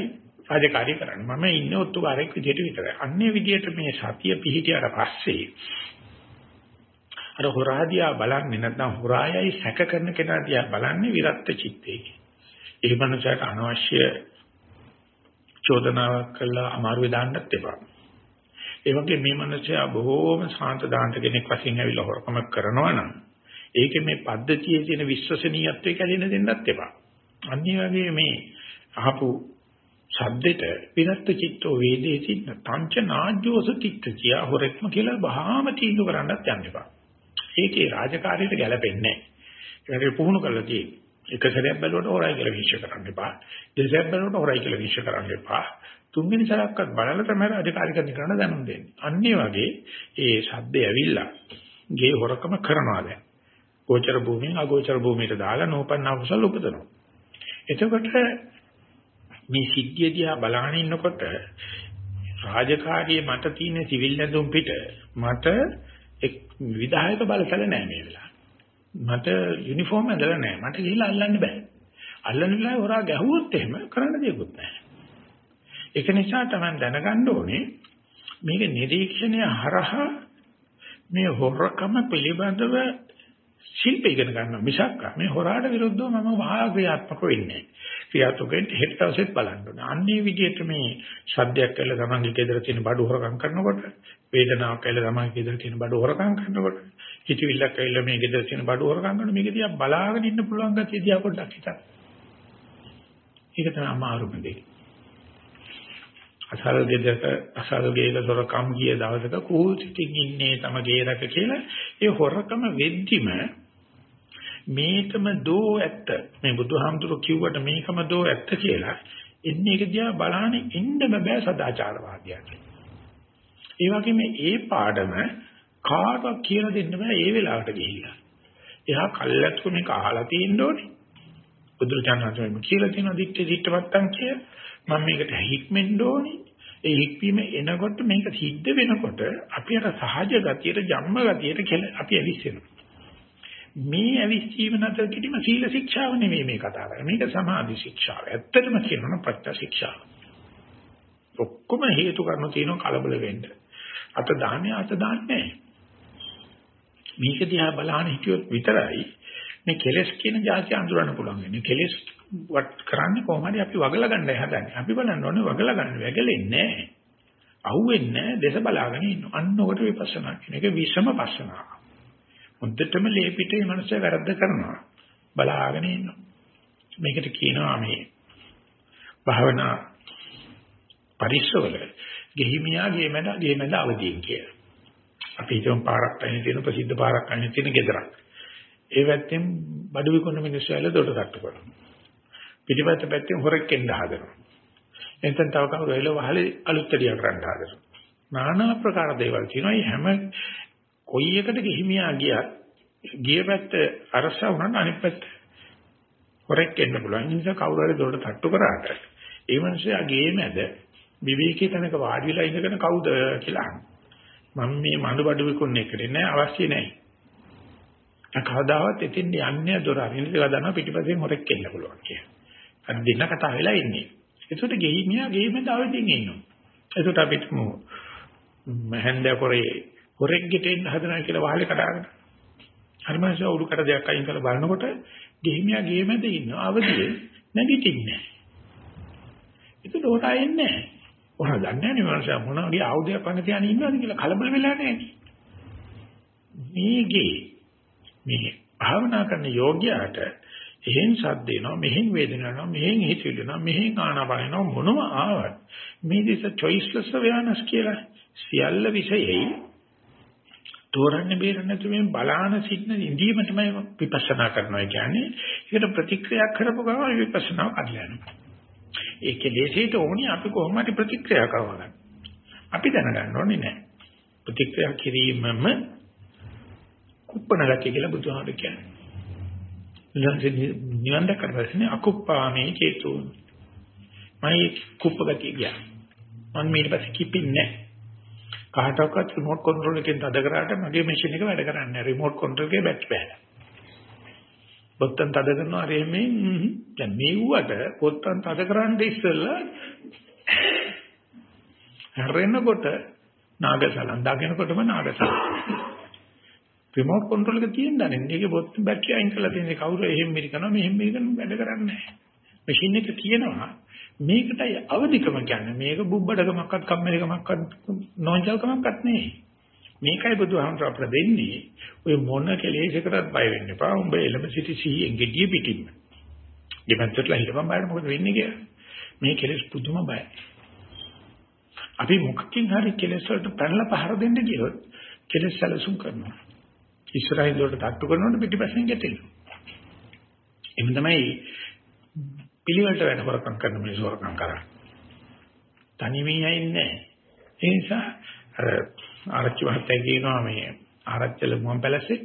රාජකාරී කරන්නේ. මම ඉන්නේ ඔත්තුකාරයෙක් විදියට විතරයි. අන්නේ විදියට මේ සතිය පිහිටියට පස්සේ අර හොරාදියා බලන්නේ නැත්නම් හොරායයි සැක කරන කෙනා දිහා බලන්නේ විරත් චිත්තේ. ඒ මනසට අනවශ්‍ය චෝදනාවක් කළා අමාරුවේ දාන්නත් එපා. ඒ වගේ මේ මනුස්සයා බොහෝම සාන්ත දාන්ත කෙනෙක් වශයෙන් ඇවිල්ලා හොරකම කරනවා නම් ඒකේ මේ පද්ධතියේ තියෙන විශ්වසනීයත්වය කැඩෙන්න දෙන්නත් එපා. අනිත් වගේ මේ අහපු ශබ්දෙට විරත් චිත්තෝ වේදේති පංච නාජ්‍යෝස තිත්තිය හොරෙක්ම කියලා බහාම තීන්දුව කරන්නත් යන්න එපා. ඒකේ රාජකාරියට ගැලපෙන්නේ නැහැ. ඒක පුහුණු කරලා තියෙන්නේ. එක සැරයක් බැලුවට හොරයි කියලා විශ්ව කරන්න එපා. දෙසරයක් බැලුවට හොරයි කියලා විශ්ව කරන්න එපා. තුන්වෙනි සැරයක්වත් බලලා තමයි අධිකාරිකරණ කරන්න දැනුම් දෙන්නේ. අන්නේ වගේ ඒ ශබ්දය ඇවිල්ලා ගේ හොරකම කරනවා දැන්. ගෝචර භූමියෙන් අගෝචර භූමියට දාලා නෝපන්න අකුසල උපදනවා. එතකොට මේ සිද්ධිය දිහා බලාගෙන ඉන්නකොට රාජකාරියේ මට තියෙන සිවිල් නැඳුම් පිට මට එක් විධායක බලතල නැහැ මේ වෙලාවේ. මට යුනිෆෝම් ඇඳලා නැහැ. මට ගිහිල්ලා අල්ලන්න බෑ. අල්ලන වෙලාවේ හොරා ගැහුවොත් එහෙම කරන්න දෙයක්වත් නැහැ. ඒක නිසා තමයි දැනගන්න ඕනේ මේක නිරීක්ෂණය හරහා මේ හොරකම පිළිබඳව ශිල්ප ඉගෙන ගන්නවා මිසක් මේ හොරාට විරුද්ධව මම වහා ක්‍රියාත්මක වෙන්නේ ක්‍රියාත්මක වෙන්න හෙට දවසෙත් බලන්න ඕනේ. අන්නේ විදිහට මේ සද්දයක් කියලා තමන්ගේ ගෙදර තියෙන බඩු හොරකම් කරනකොට වේදනාවක් කියලා තමන්ගේ ගෙදර තියෙන බඩු හොරකම් කරනකොට හිතවිල්ලක් කියලා මේ ගෙදර තියෙන බඩු හොරකම් කරන මේක දිහා බලාගෙන ඉන්න පුළුවන් ගැතිය දිහා පොඩ්ඩක් හිතන්න. ඒක තමයි අමාරුම දේ. අසල් ගෙදරක අසල් ගේක දොරකම් ගිය දවසක කූල් සිටින් ඉන්නේ තම ගේ රක කියලා ඒ හොරකම වෙද්දිම මේකම දෝ ඇත්ත මේ බුදුහාමුදුරු කිව්වට මේකම දෝ ඇත්ත කියලා එන්නේ ඒක දිහා බලහනේ ඉන්න බෑ සදාචාරවාදියාට. ඒ වගේම ඒ පාඩම කාටවත් කියලා දෙන්න බෑ ඒ වෙලාවට ගිහිල්ලා. එහා කල්ැත්තු මේක අහලා තියෙන්න ඕනේ. බුදුරජාණන් කියලා තියෙන දිට්ඨි දිට්ඨවත්තන් කිය මම මේකට හික්මෙන්න ඕනේ. ඒ හික්වීම එනකොට මේක සිද්ධ වෙනකොට අපි අර සහජ ගතියට ජම්ම ගතියට අපි ඇවිස්සෙනවා. මේ ඇවිස්සීම නැතර කිරීම සීල ශික්ෂාව නෙමෙයි මේ කතා කරන්නේ. මේක සමාධි ශික්ෂාව. ඇත්තටම කියනවා ප්‍රත්‍ය ශික්ෂාව. ඔක්කොම හේතු කරන තියෙන කලබල වෙන්න. අත දාන්නේ අත දාන්නේ මේක දිහා බලහන් හිටියොත් විතරයි මේ කෙලස් කියන જાති අඳුරන්න පුළුවන් වෙන්නේ. කෙලස් වත් කරන්නේ කොහොමද අපි වගලා ගන්නයි හදන්නේ. අපි බලන්න ඕනේ වගලා ගන්න. වැගලෙන්නේ නැහැ. අහුවෙන්නේ නැහැ. දේශ බලාගෙන ඉන්න. අන්න ඔකට විපස්සනා කියන එක විෂම පස්සනාව. හොඳටම ලේපිටේ මනස වැරද්ද කරනවා. බලාගෙන ඉන්නවා. මේකට කියනවා මේ භාවනා පරිස්සවල ගෙහිමියා ගෙමෙන ගෙමෙන අවදීන් කියලා. අපි හිතමු පාරක් අයින තියෙන ප්‍රසිද්ධ පාරක් අයින තියෙන ගෙදරක්. ඒ පැත්තෙන් බඩු විකුණන මිනිස්සු ඇවිල්ලා දොඩ තට්ටු කරනවා. පිටිපස්ස පැත්තෙන් හොරෙක් එන්න හදනවා. එතෙන් තව කවුරු ඇවිල්ලා වහලේ අලුත් දෙයක් කරන්න හදනවා. নানা ආකාර දේවල් තියෙනවා. මේ හැම කොයි එකට ගිහිමියා ගියත් ගිය පැත්ත අරස වුණාට අනිත් පැත්ත හොරෙක් එන්න පුළුවන්. ඒ නිසා කවුරු හරි දොරට තට්ටු කරාට ඒ මිනිස්සයා ගේ මැද විවේකී තැනක වාඩි වෙලා ඉඳගෙන කවුද කියලා මම මේ මඬු බඩු විකුණන එකට නෑ අවශ්‍ය නෑ. කවදාවත් එතින් යන්නේ දොර අරින්න කියලා දන්නවා පිටිපස්සෙන් හොරෙක් එන්න පුළුවන් කියලා. අර දෙන්න කතා වෙලා ඉන්නේ. ඒකට ගෙහිමියා ගේ මැද අවදිින් ඉන්නවා. ඒකට අපිට මහන්ද පොරේ හොරෙක් ගෙටෙන්න හදනවා කියලා වහලේ කඩාගෙන. හරිමංශ උඩුකට දෙයක් අයින් කරලා බලනකොට ගෙහිමියා ගේ මැද ඉන්නවා. අවදියේ නැගිටින්නේ නැහැ. ඒක උඩට ආයෙන්නේ නැහැ. ඔහා දන්නේ නැහැ නේ මනුස්සයා මොන වගේ ආයුධයක් පන්න තියාගෙන ඉන්නවද කියලා කලබල වෙලා නැහැ. මේගේ මේ භාවනා කරන යෝග්‍යයාට එහෙන් සද්ද එනවා මෙහෙන් වේදනාවක් මෙහෙන් හිතවිලනවා මෙහෙන් ආනාපානනවා මොනම ආවත් මේ දෙස choiceless awareness කියලා සියල්ල විෂයෙහි තෝරන්නේ බේරන්නේ නැතුව මේ බලාන සිටින ඉඳීම තමයි විපස්සනා කරනවා කියන්නේ. ඒකට ප්‍රතික්‍රියා කරපු ගමන් විපස්සනාව කඩලා යනවා. ඒකේ ලේසියට ඕනි අපි කොහොම හරි ප්‍රතික්‍රියා කරවගන්න. අපි දැනගන්න ඕනේ නැහැ. ප්‍රතික්‍රියා කිරීමම කුප්පණලක කියලා බුදුහාම කියන්නේ. නිවන් දැක්කම අකුප්පාමේ චේතු. මයි කුප්පගතිය ගියා. මම ඊට පස්සේ කිපින්නේ නැහැ. කාටවත් රිමෝට් කන්ට්‍රෝල් එකෙන් තද කරාට මගේ මැෂින් එක වැඩ කරන්නේ නැහැ. රිමෝට් කන්ට්‍රෝල් එකේ බැට් බෑලා. පොත්තන් තද කරනවා අර එමේ දැන් මේවට පොත්තන් තද කරන්න ඉස්සෙල්ලා හැරෙනකොට නාගසලන් දකිනකොටම නාගසලන්. රිමෝට් කන්ට්‍රෝල් එක තියෙන දන්නේ. මේකේ පොත් බැටරි අයින් කරලා තියෙන කවුරු එහෙම මිරිකනවා මෙහෙම මිරිකනවා වැඩ කරන්නේ නැහැ. මැෂින් එක තියෙනවා මේකටයි අවදිකම කියන්නේ. මේක බුබ්බඩකමක්වත් කම්මැලිකමක්වත් නොංජල්කමක්වත් නෙවෙයි. මේකයි බුදුහාමුදුර අපට දෙන්නේ. ඔය මොන කෙලෙසකටත් බය වෙන්න එපා. උඹ එළඹ සිටි සිහියෙන් gediye පිටින්ම. දෙපැත්තටලා හිටපන් බලන්න මොකද වෙන්නේ කියලා. මේ කෙලෙස් පුදුම බයයි. අපි මොකකින් හරි කෙලෙස් වලට පැනලා පහර දෙන්න ගියොත් කෙලෙස් සැලසුම් කරනවා. ඉස්සරහින් දොරට තට්ටු කරනකොට පිටිපස්සෙන් ගැටෙනවා. එන්න තමයි පිළිවෙලට වැඩ හොරකම් කරන මිනිස්සු හොරකම් කරන්නේ. තනියම ඉන්නේ ඒ නිසා අර ආරච්චි මහත්තයා කියනවා මේ ආරච්චල මුවන් පැලසේ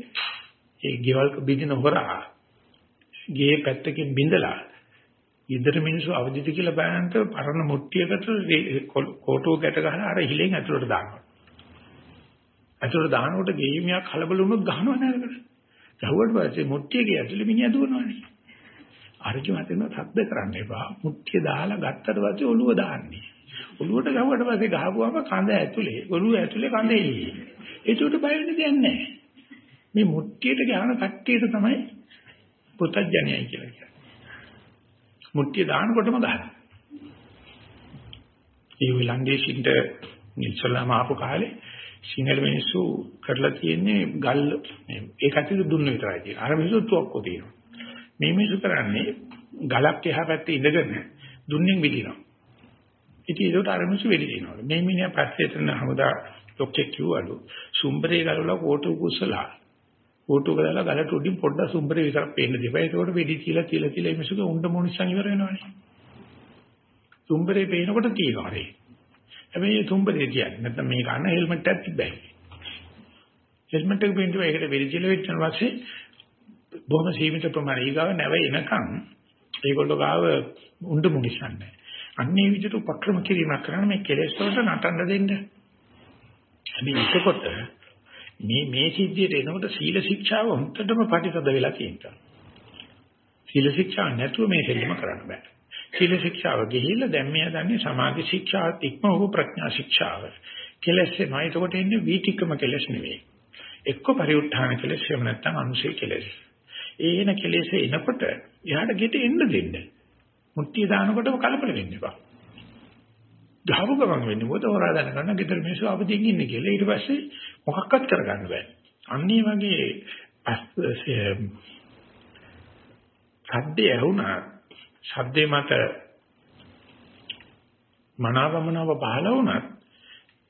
ඒ ගෙවල් බින්දින හොරා ගේ පැත්තකින් බින්දලා ඉදර මිනිස්සු අවදිද කියලා බලනට පරණ මුට්ටියකට කෝටුව ගැට ගහලා අර හිලෙන් ඇතුළට දානවා. ඇතුළට දානකොට ගෙහිමියා කලබල වුණොත් ගහනව නේද? ගහුවට පස්සේ මුට්ටියගේ ඇතුළේ මිනිහා දුවනවනේ. අරජු මතන සද්ද කරන්න එපා. මුට්ටිය දාලා ගත්තට පස්සේ ඔළුව දාන්නේ. ඔළුවට ගහුවට පස්සේ ගහපුවම කඳ ඇතුලේ, ඔළුව ඇතුලේ කඳ එළියේ. ඒකට බය වෙන්න දෙයක් නැහැ. මේ මුට්ටියට ගහන කට්ටියට තමයි පුතඥයයි කියලා කියන්නේ. මුට්ටිය දානකොටම ගහනවා. ඒ විලංගේෂින්ට ඉස්සලාම ආපු කාලේ සිංහල මිනිස්සු කරලා තියෙන්නේ ගල් ඒ කටියට දුන්න විතරයි තියෙන්නේ. අර මිනිස්සු තුවක්කෝ තියෙනවා. මේ මිනිස්සු කරන්නේ ගලක් එහා පැත්තේ ඉඳගෙන දුන්නෙන් විදිනවා. ඉතින් ඒකට අර මිනිස්සු වෙලි දිනනවා. මේ මිනිහා පස්සේ එතන හමුදා ලොක්කෙක් කිව්වලු සුම්බරේ ගලවලා කෝටු කුස්සලා කෝටු ගලලා ගලට උඩින් පොඩ්ඩක් සුම්බරේ විතරක් පේන්න දෙපා. ඒකට වෙඩි තියලා තියලා තියලා මේ මිනිස්සුගේ උණ්ඩ මොනිස්සන් ඉවර වෙනවනේ. සුම්බරේ පේනකොට තියෙනවා රේ. හැබැයි සුම්බරේ කියන්නේ නැත්නම් මේ ගන්න හෙල්මට් එකක් තිබ්බයි. හෙල්මට් එක පිටින් ඒකට වෙඩි තියලා වෙච්ච පස්සේ බොහොම සීමිත ප්‍රමාණය ඊගාව නැව එනකන් ඒගොල්ලෝ ගාව උණ්ඩ මුනිසන්නේ. අන්නේ විදිහට උපක්‍රම කිරීමක් කරන මේ කෙලෙස් වලට නටන්න දෙන්න. හැබැයි ඒකකොට මේ මේ සිද්ධියට එනකොට සීල ශික්ෂාව හොන්තටම ප්‍රතිසද වෙලා තියෙනවා. සීල ශික්ෂාව නැතුව මේ දෙලිම කරන්න බෑ. සීල ශික්ෂාව ගිහිල්ලා දැන් මෙයා දන්නේ සමාධි ශික්ෂාවත් ඉක්ම වූ ප්‍රඥා ශික්ෂාව. කෙලස් එනවා. ඒකට එන්නේ වීතික්‍රම කෙලස් නෙවෙයි. එක්ක පරිඋත්ථාන කෙලස් එහෙම නැත්නම් අනුසය කෙලස්. ඒ එන කෙලෙස එනකොට එයාට ගෙට එන්න දෙන්න. මුට්ටිය දානකොටම කලබල වෙන්න එපා. ගහපු ගමන් වෙන්නේ මොකද හොරා දැනගන්න ගෙදර මිනිස්සු අවදිින් ඉන්නේ කියලා. ඊට පස්සේ මොකක්වත් කරගන්න බෑ. අන්නේ වගේ සද්දේ ඇහුණා සද්දේ මත මනාවමනාව පහළ වුණත්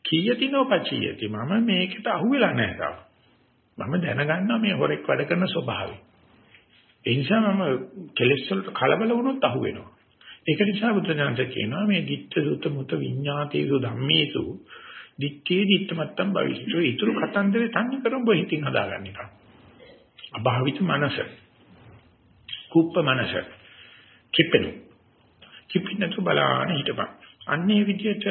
කීයතිනෝ පචියති මම මේකට අහුවෙලා නැහැ තාම. මම දැනගන්නවා මේ හොරෙක් වැඩ කරන ස්වභාවය. ඒ නිසා මම කෙලෙස් වලට කලබල වුණොත් අහු වෙනවා. ඒක නිසා බුදුදහමට කියනවා මේ ditta sutta mutta විඤ්ඤාතේසු ධම්මේසු දිත්තේ දිත්තමත්තම් භවිෂ්ඨ. ඊතුරු කතන්දරේ තන්නේ කරන් බෝ හිතින් හදාගන්න එක. අභාවිත මනස. කුප්ප මනස. කිප්පෙනු. කිප්පිනතු බලාන හිටපන්. අන්නේ විදිහට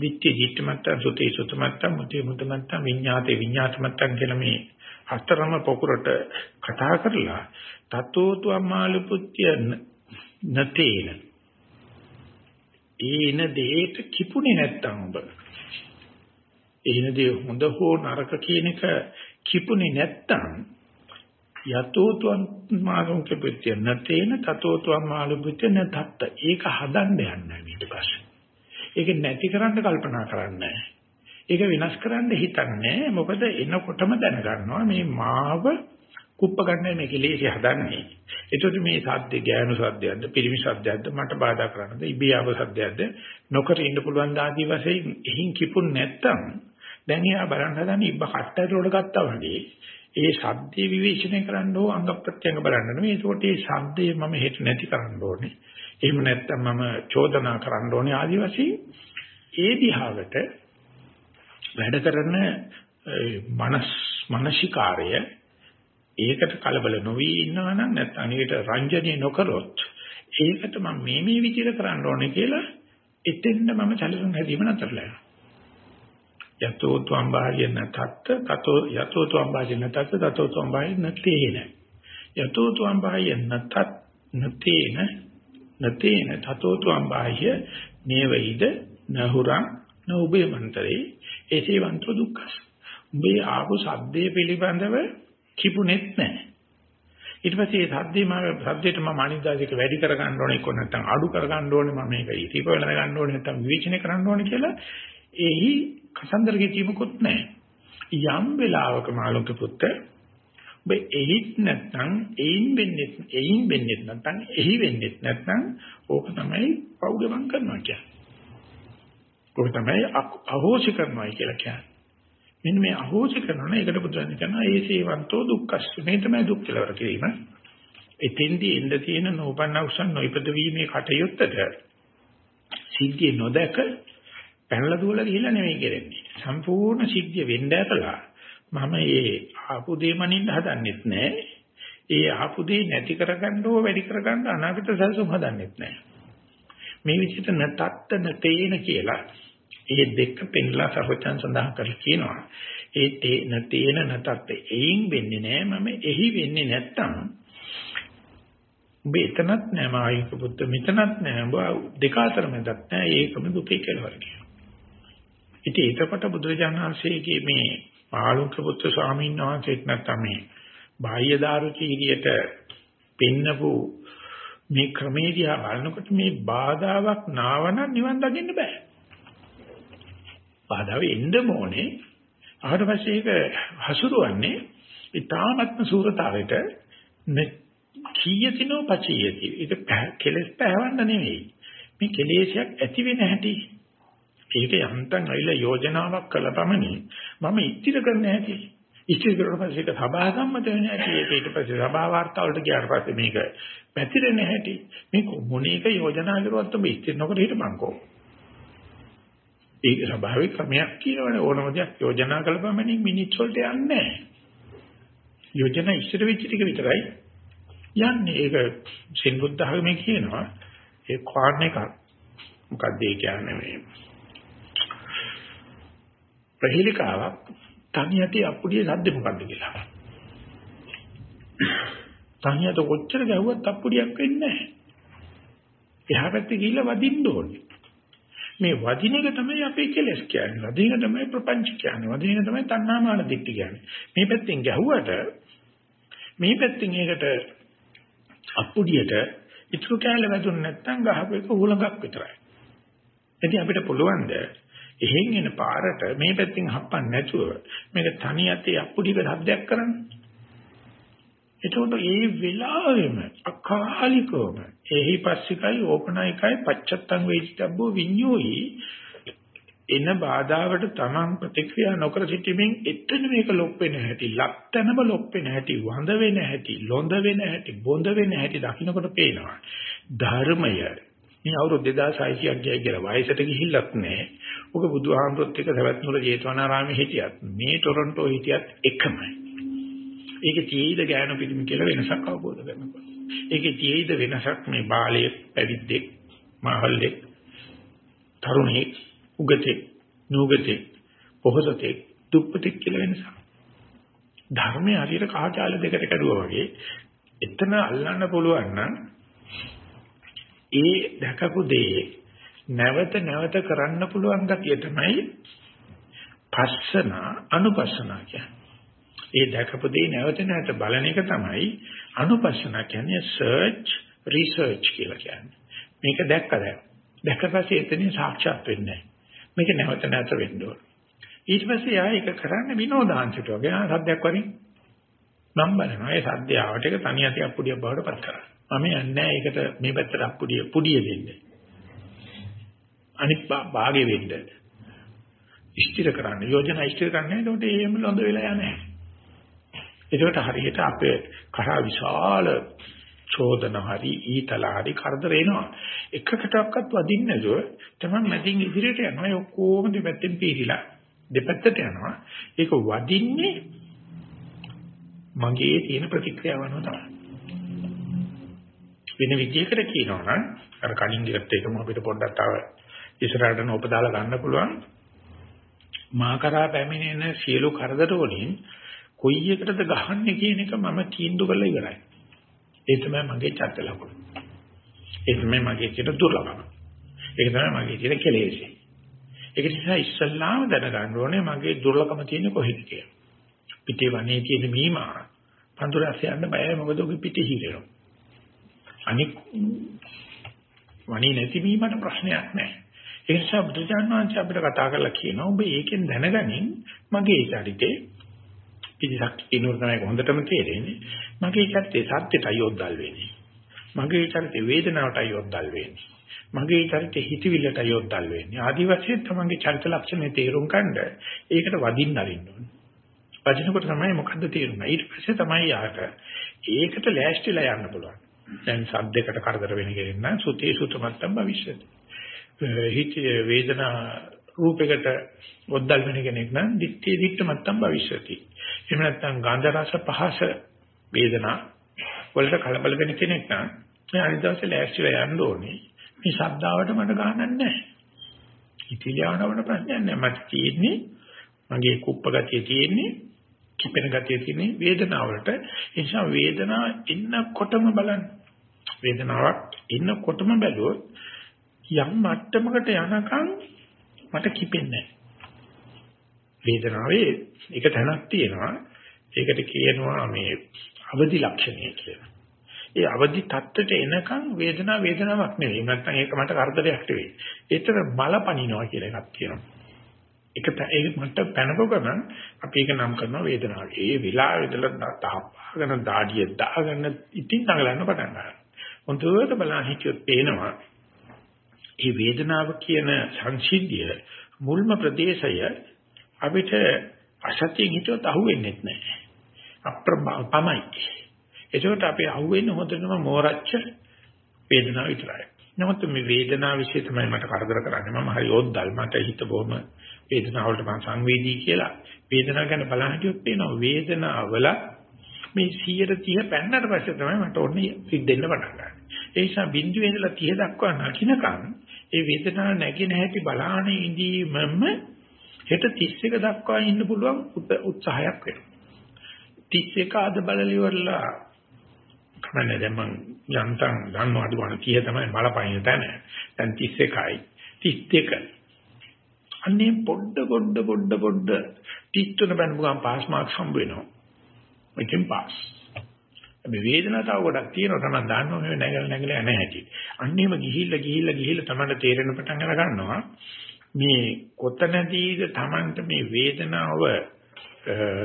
දිත්තේ දිත්තමත්තම් සුතේ සුතමත්තම් මුතේ මුතමත්තම් විඤ්ඤාතේ විඤ්ඤාතමත්තම් කියලා මේ හතරම පොකුරට කතා කරලා තතෝතු අම්මාලු පුත්‍ය නතේන ඒන දෙයට කිපුනේ නැත්තම් ඔබ ඒන දේ හොඳ හෝ නරක කියන එක කිපුනේ නැත්තම් යතෝතු අම්මාලු පුත්‍ය නතේන තතෝතු අම්මාලු පුත්‍ය නතත් ඒක හදන්න යන්නේ ඊට පස්සේ. ඒක නැති කරන්න කල්පනා කරන්නේ ඒක විනාශ කරන්න හිතන්නේ මොකද එනකොටම දැනගන්නවා මේ මාව කුප්ප ගන්න මේ කෙලෙසි හදන්නේ. ඒකට මේ සද්ද ගෑනු සද්දයක්ද පිරිමි සද්දයක්ද මට බාධා කරනද ඉබියාව සද්දයක්ද නොකර ඉන්න පුළුවන් දාදී වශයෙන් එහින් කිපුන් නැත්තම් දැන් එයා බලන්න හදන ඉබ්බ කට්ටට උඩ ගත්තා වගේ. ඒ සද්දේ විවේචනය කරන්න ඕ අංග ප්‍රත්‍යංග බලන්න නෙමෙයි ඒකට ඒ සද්දේ මම හෙට නැති කරන්න ඕනේ. එහෙම නැත්තම් මම චෝදනා කරන්න ඕනේ ආදි වශයෙන් ඒ දිහාවට වැඩ කරන මනස් මානසිකාරය ඒකට කලබල නොවි ඉන්නවා නම් නැත්නම් ඒකට රංජනීය නොකරොත් ඒකට මම මේ මේ විදිහට කරන්න ඕනේ කියලා එතෙන්ද මම සැලසුම් හැදීම නතරලා යනවා. යතෝ ත්වම් බාහිය නතත් තතෝ යතෝ ත්වම් බාහිය නතත් තතෝ ත්වම් බාහිය නතේන. යතෝ ත්වම් බාහිය නතත් නතේන නතේන තතෝ ත්වම් බාහිය නේවයිද නහුරං නෝබේ මන්තරේ ඒසේ වන්තෝ දුක්ඛ. උඹේ ආපු සද්දේ පිළිබඳව කිපුණෙත් නැහැ. ඊට පස්සේ මේ සද්දේ මම සද්දේට මම අනිද්දාසික වැඩි කර ගන්න ඕනේ කො නැත්නම් අඩු කර ගන්න ඕනේ මම මේක ඉතිප වෙලා ගන්න ඕනේ නැත්නම් විවේචනය කරන්න ඕනේ කියලා එහි කසන්දර ගෙතීමකුත් නැහැ. යම් වෙලාවක මාළුක පුත්ත ඔබ එහිත් නැත්නම් එයින් වෙන්නේ එයින් වෙන්නේ නැත්නම් එහි වෙන්නේ නැත්නම් ඕක තමයි පෞගමන් කරනවා කියන්නේ. ඕක තමයි අහෝසි කරනවා කියලා කියන්නේ. මෙන්න මේ අහෝසි කරනවා ඒකට බුදුන් කියනවා ඒ සේවන්තෝ දුක්ඛස් මේ තමයි දුක් කෙලවර කිරීම. එතෙන්දී එන්න තියෙන නෝපන්න උසන් නොයිපද වීමේ කටයුත්තට සිද්ධිය නොදක පැනලා දුවලා ගිහිල්ලා නෙමෙයි කරන්නේ. සම්පූර්ණ සිද්ධිය වෙන්න ඇතලා මම ඒ ආපු දේ මනින්න හදන්නෙත් නෑ. ඒ ආපු දේ නැති කරගන්න ඕ වැඩි කරගන්න අනාගත සැලසුම් හදන්නෙත් නෑ. මේ විදිහට නැතත් නැතේන කියලා ඒ දෙක පෙන්ලා සර්වචන් සඳහන් කරලා කියනවා. ඒ තේන තේන නැතත් එයින් වෙන්නේ නැහැ මම එහි වෙන්නේ නැත්තම් ඔබ එතනත් නැහැ මායික පුත්ත මෙතනත් නැහැ ඔබ දෙක අතර මැදත් නැහැ ඒකම දුකේ කෙලවර කියනවා. ඉතින් ඒකකොට බුදුරජාණන් වහන්සේගේ මේ ආලෝක පුත්‍ර ස්වාමීන් වහන්සේත් නැත්තම් මේ බාහ්‍ය දාරුචීරියට පෙන්නපු මේ ක්‍රමේදී බලනකොට මේ බාධාවක් නාවනම් නිවන් දකින්න බෑ. බාධාව එන්න ඕනේ. ආවට පස්සේ ඒක හසුරුවන්නේ ඊ타ත්ම සූරතාවයට කීයතිනෝ පචියති. ඒක කෙලස් පැවන්න නෙවෙයි. මේ කෙලෙසයක් ඇති වෙන හැටි. ඒක යන්තම් ඇවිල්ලා යෝජනාවක් කළපමණින් මම ඉතිර කරන්න හැටි. ඉතිරි කරලා පස්සේ ඒක සභා සම්මත වෙන හැටි. ඒක ඊට පස්සේ සභා වාර්තා වලට ගියාට පස්සේ මේක පැතිරෙන හැටි. මේ මොනේක යෝජනා කරුවත් ඔබ ඉතිරි නොකර හිටපන්කෝ. ඒක ස්වභාවික ක්‍රමයක් කියනවනේ ඕනම දෙයක් යෝජනා කළපමණින් මිනිත් වලට යන්නේ නැහැ. යෝජනා ඉස්සර වෙච්ච ටික විතරයි යන්නේ. ඒක සෙන් බුද්ධ ධර්මයේ කියනවා ඒ කෝර්ණ එක මොකක්ද ඒ කියන්නේ මේ ප්‍රහේලිකාවක් තනියට අප්පුඩිය සද්ද මොකද්ද කියලා. තනියට කොච්චර ගැහුවත් අප්පුඩියක් වෙන්නේ නැහැ. එහා පැත්තේ ගිහිල්ලා වදින්න ඕනේ. මේ වදින එක තමයි අපේ කෙලස් කියන්නේ. වදින එක තමයි ප්‍රපංච කියන්නේ. වදින එක තමයි තණ්හාමාන දික්ටි කියන්නේ. මේ පැත්තෙන් ගැහුවට මේ පැත්තෙන් ඒකට අප්පුඩියට ඉතුරු කෑල්ල වැදුන නැත්නම් ගහපු එක උලඟක් විතරයි. ඉතින් අපිට පුළුවන් ද එහෙන් එන පාරට මේ පැත්තෙන් හප්පන්න නැතුව මේක තනි යතේ අප්පුඩියක හද්දයක් කරන්න. එතකොට ඒ වෙලාවෙම අකාලිකවම එහි පස්සිකයි ඕපනයිකයි පච්චත්තං වේදිතබ්බෝ විඤ්ඤෝයි එන බාධාවට තමන් ප්‍රතික්‍රියා නොකර සිටීමෙන් එතන මේක ලොප් වෙන හැටි ලක්තනම ලොප් වෙන හැටි වඳ වෙන හැටි ලොඳ වෙන හැටි බොඳ වෙන හැටි දකින්නකොට පේනවා ධර්මය මේ අවුරුදු 2600ක් ගියයි කියලා වයසට ගිහිල්ලත් නැහැ. ඔක බුදුහාමුදුරුත් එක්ක සවැත් නුර ජේතවනාරාමේ හිටියත් මේ ටොරන්ටෝ හිටියත් එකමයි. ඒකේ තියෙයිද ගෑනු පිටිම කියලා වෙනසක් අවබෝධ කරගන්න. ඒකේ තියෙයිද වෙනසක් මේ බාලයේ පැවිද්දෙක්, මහල්ලෙක්, තරුණෙක්, උගතෙක්, නුගතෙක්, පොහොසතෙක්, දුප්පතෙක් කියලා වෙනසක්. ධර්මයේ හරියට කහචාල දෙකට කැඩුවා වගේ එතන අල්ලන්න පුළුවන් නම් ඒ දැකපු දේ නැවත නැවත කරන්න පුළුවන් ගතිය තමයි පස්සන අනුපස්සනා කියන්නේ. ඒ දැකපු දේ නැවත නැවත බලන එක තමයි අනුපස්සන කියන්නේ search research කියලා කියන්නේ. මේක දැක්ක දැන්. දැක්ක පස්සේ එතනින් සාක්ෂාත් වෙන්නේ මේක නැවත නැවත වෙන්න ඕන. ඊට පස්සේ ආ ඒක කරන්න විනෝදාංශයට වගේ ආ සද්දයක් වරින් මම බලනවා ඒ සද්දය ආවට ඒක තනිය අතිය අප්පුඩියක් බවට පත් කරා. මම යන්නේ ඒකට මේ පැත්තට අප්පුඩිය පුඩිය දෙන්න. අනිත් භාගෙ වෙන්න. ඉස්තිර කරන්න යෝජනා ඉස්තිර කරන්න එතකොට එහෙම ලොඳ වෙලා යන්නේ නැහැ. ඒකට හරියට අපේ කරා විශාල චෝදන හරි ඊතල හරි කරදර එනවා. එකකටවත් වදින්න නැතුව තමයි මැදින් ඉදිරියට යනවා. ඒ ඔක්කොම දෙපැත්තෙන් පීරිලා දෙපැත්තට යනවා. ඒක වදින්නේ මගේ තියෙන ප්‍රතික්‍රියාව අනුව තමයි. වෙන විදිහකට කියනවා නම් අර කලින් දිගට එකම අපිට පොඩ්ඩක් තව ඉස්සරහට නෝප දාලා ගන්න පුළුවන්. මා කරා පැමිණෙන සියලු කරදර වලින් කොයි එකටද ගහන්නේ කියන එක මම තීන්දුව කරලා ඉවරයි. ඒ තමයි මගේ චත්ත ලකුණ. ඒ තමයි මගේ තියෙන දුර්ලභම. ඒක තමයි මගේ තියෙන කෙලෙසි. ඒක නිසා ඉස්සල්ලාම දැනගන්න ඕනේ මගේ දුර්ලභම තියෙන්නේ කොහෙද කියලා. පිටේ වනේ තියෙන මීමා අඳුරස් යන්න බයයි මොකද ඔබ පිටි හිරෙනවා. අනික වණී නැතිවීමට ප්‍රශ්නයක් නැහැ. ඒ නිසා බුදුචාන් වහන්සේ අපිට කතා කරලා කියනවා ඔබ ඒකෙන් දැනගනින් මගේ චරිතේ පිටිසක් ඉන්නු තමයි හොඳටම තේරෙන්නේ. මගේ චරිතේ සත්‍යයටයි යොද්දල් වෙන්නේ. මගේ චරිතේ වේදනාවටයි යොද්දල් වෙන්නේ. මගේ චරිතේ හිතවිල්ලටයි යොද්දල් වෙන්නේ. ආදි වශයෙන් තමන්ගේ චරිත ලක්ෂණ තේරුම් ගන්න ඒකට වදින්න අරින්න ඕනේ. වදිනකොට තමයි මොකද්ද තේරුණා. ඊට පස්සේ තමයි යාට ඒකට ලෑස්තිලා යන්න පුළුවන්. දැන් සද්දයකට කරදර වෙන කෙනෙක් නම් සුතේ සුතමත්තම් භවිෂ්‍යති. හිත වේදනා රූපයකට ඔද්දල් වෙන කෙනෙක් නම් දිත්තේ දිත්ත මත්තම් භවිෂ්‍යති. එහෙම නැත්නම් ගන්ධ රස පහස වේදනා වලට කලබල වෙන කෙනෙක් නම් මේ අනිත් දවසේ ලෑස්තිලා යන්න ඕනේ. මේ ශබ්දාවට මට ගහන්න නැහැ. ඉතිලියාවනවට ප්‍රශ්නයක් නැහැ. මට තියෙන්නේ මගේ කුප්ප ගතිය තියෙන්නේ කිපෙන ගතිය තියෙන්නේ වේදනාවලට. ඒ නිසා වේදනාව එන්නකොටම බලන්න. වේදනාවක් එන්නකොටම බැලුවොත් යම් මට්ටමකට යනකම් මට කිපෙන්නේ වේදනාවේ එක තැනක් තියෙනවා. ඒකට කියනවා මේ අවදි ලක්ෂණය කියලා. ඒ අවදි තත්ත්වයට එනකන් වේදනාව වේදනාවක් නෙවෙයි. නැත්නම් ඒක මට කරදරයක් නෙවෙයි. ඒතර බලපනිනවා කියලා එකක් තියෙනවා. ඒක ඒක මට පැනපොකම අපි ඒක නම් කරනවා වේදනාව. ඒ විලාවෙදලා තාපාගෙන දාඩිය දාගෙන ඉතින් නගලන්න පටන් ගන්නවා. හොඳට බලන්න හිතියොත් පේනවා. මේ වේදනාව කියන සංසිද්ධිය මුල්ම ප්‍රදේශය අපිට අසතියෙන් හිතුවත් අහුවෙන්නේ නැහැ. අප්‍රමයි. ඒකට අපි අහුවෙන්නේ හොඳටම මෝරච්ච වේදනාව විතරයි. නමුත් මේ වේදනාව વિશે තමයි මට කරදර කරන්නේ. මම හරි ඕද්දල් මට හිත බොහොම වේදනාවලට මම සංවේදී කියලා. වේදනාව ගැන බලන හිටියොත් පේනවා වේදනාවල මේ 130 පැන්නට පස්සේ තමයි මට ඕනේ සිද්දෙන්න පටන් ගන්න. ඒ නිසා බිඳුවේ ඉඳලා 30 දක්වා නකින්නකම් ඒ වේදනාව නැගෙන හැටි බලාන ඉඳීමම හෙට 31 දක්වා ඉන්න පුළුවන් උත්සාහයක් වෙනවා. 31 අද බලලිවලා කමන්නේ දැන් මං යන්තම් ගන්නවා අඩු ගන්න 30 තමයි බලපයින් තැන. දැන් 31යි. 31. අන්නේ පොඩ පොඩ පොඩ පොඩ 33 බැලුවම ගමන් පාස් මාක්ස් හම්බ වෙනවා. එකෙන් පාස්. මේ වේදනාව තව ගොඩක් තියෙනවා තමයි දන්නවා මේ නැගල නැගල යන හැටි. අන්නේම ගිහිල්ලා ගිහිල්ලා ගිහිල්ලා තමයි තේරෙන පටන් අර ගන්නවා. මේ කොතනදීද Tamanට මේ වේදනාව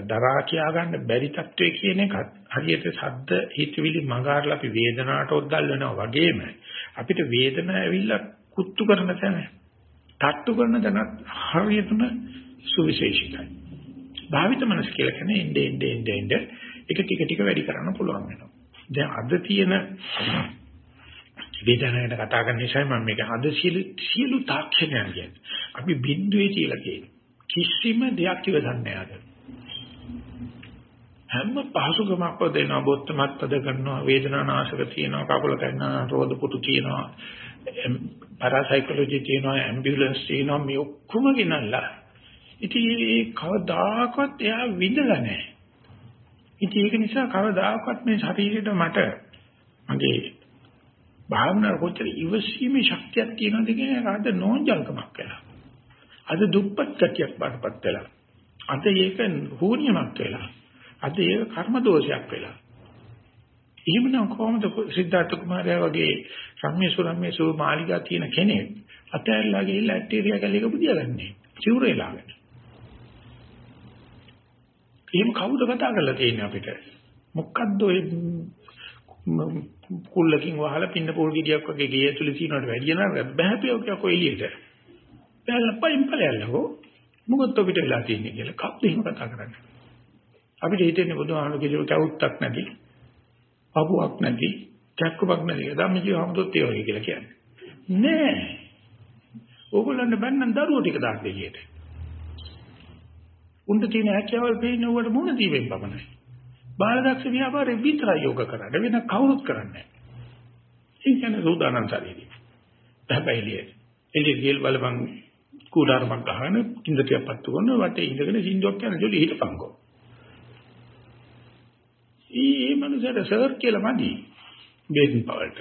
දරා කියා ගන්න බැරි තත්වයේ කියන එකත් හරියට සද්ද හිතවිලි මගාරලා අපි වේදනාවට ඔද්දල් වෙනවා වගේම අපිට වේදනාව ඇවිල්ලා කුත්තු කරන තැන තට්ටු කරන තැනත් හරියටම සුවිශේෂිතයි. භාවිත මනස කියලා කියන්නේ එnde ende ende ende එක ටික ටික වැඩි කරන්න පුළුවන් වෙනවා. දැන් අද තියෙන වේදනාවට කතා කරන නිසා මම මේක අද සියලු සියලු තාක්ෂණයන් කියන්නේ. අපි බිඳුවේ කියලා කියන්නේ. කිසිම දෙයක් ඉවසන්නේ නැහැ හැම පහසුකමක් දෙනවා බොත්තමත් පද කරනවා වේදනානාශක තියෙනවා කකුල කන්නා රෝද පුටු තියෙනවා පාරාසයිකොලොජි තියෙනවා ඇම්බියුලන්ස් තියෙනවා මේ ඔක්කොම ගෙනල්ලා ඉතින් ඒ කවදාකවත් එයා විඳලා නැහැ ඉතින් ඒක නිසා කවදාකවත් මේ ශරීරෙට මට මගේ භාවනාව කොච්චර ඉවසීමේ ශක්තියක් තියෙනවද කියන එක අද නෝන්ජල්කමක් වෙලා අද දුප්පත් ගතියක් බාටපත් වෙලා අද ඒක හූනියමක් වෙලා අද ඒක කර්ම දෝෂයක් වෙලා. එහෙමනම් කොහොමද සිද්ධාර්ථ කුමාරයා වගේ සම්මේසු රම්මේසු මාලිගා තියෙන කෙනෙක් අතෑරලා ගිහිල්ලා ඇටීරියා කැලේක බුදියාගන්නේ. චිවුරේලාගෙන. එහෙම කවුද කතා කරලා තියෙන්නේ අපිට? මොකද්ද ඔය කුල්ලකින් වහලා පින්න පොල් ගෙඩියක් වගේ ගේ ඇතුලේ තියනවට වැඩිය නෑ බෑපියෝ කො එළියට. බෑලා පයින් ඵලයල්ලකෝ. මොකද අපිට වෙලා තියෙන්නේ කියලා කවුද එහෙම කතා කරන්නේ? අපිට හිතෙන්නේ බුදුහාමුදුරු කිසිම කවුත්තක් නැති, පපුවක් නැති, චක්කුවක් නැති ධම්මජීව හමුදුත් ඒ වගේ කියලා කියන්නේ. නෑ. ඕගොල්ලන්ට බannන් දරුවෝ ටික දාන්න එළියට. උන්ට තියෙන හැකියාවල් පේන්නේ උවට මොන දීවෙන් පමණයි. බාලදක්ෂ ව්‍යාපාරේ විතරයි යෝග කරන්නේ වෙන කවුරුත් කරන්නේ නෑ. ඒ කියන්නේ සෝදානම් ශරීරය. හැබැයි එළියට. එළියට ගිහලා බලපන් කූඩාරමක් ගහන කිඳටියක් පත්තු කරන වටේ ඉඳගෙන සින්දුවක් යන ජොලි හිටපන්කෝ. ඊ මනුස්සයට සර් කියලා මදි. බේඩන් පවල්ට.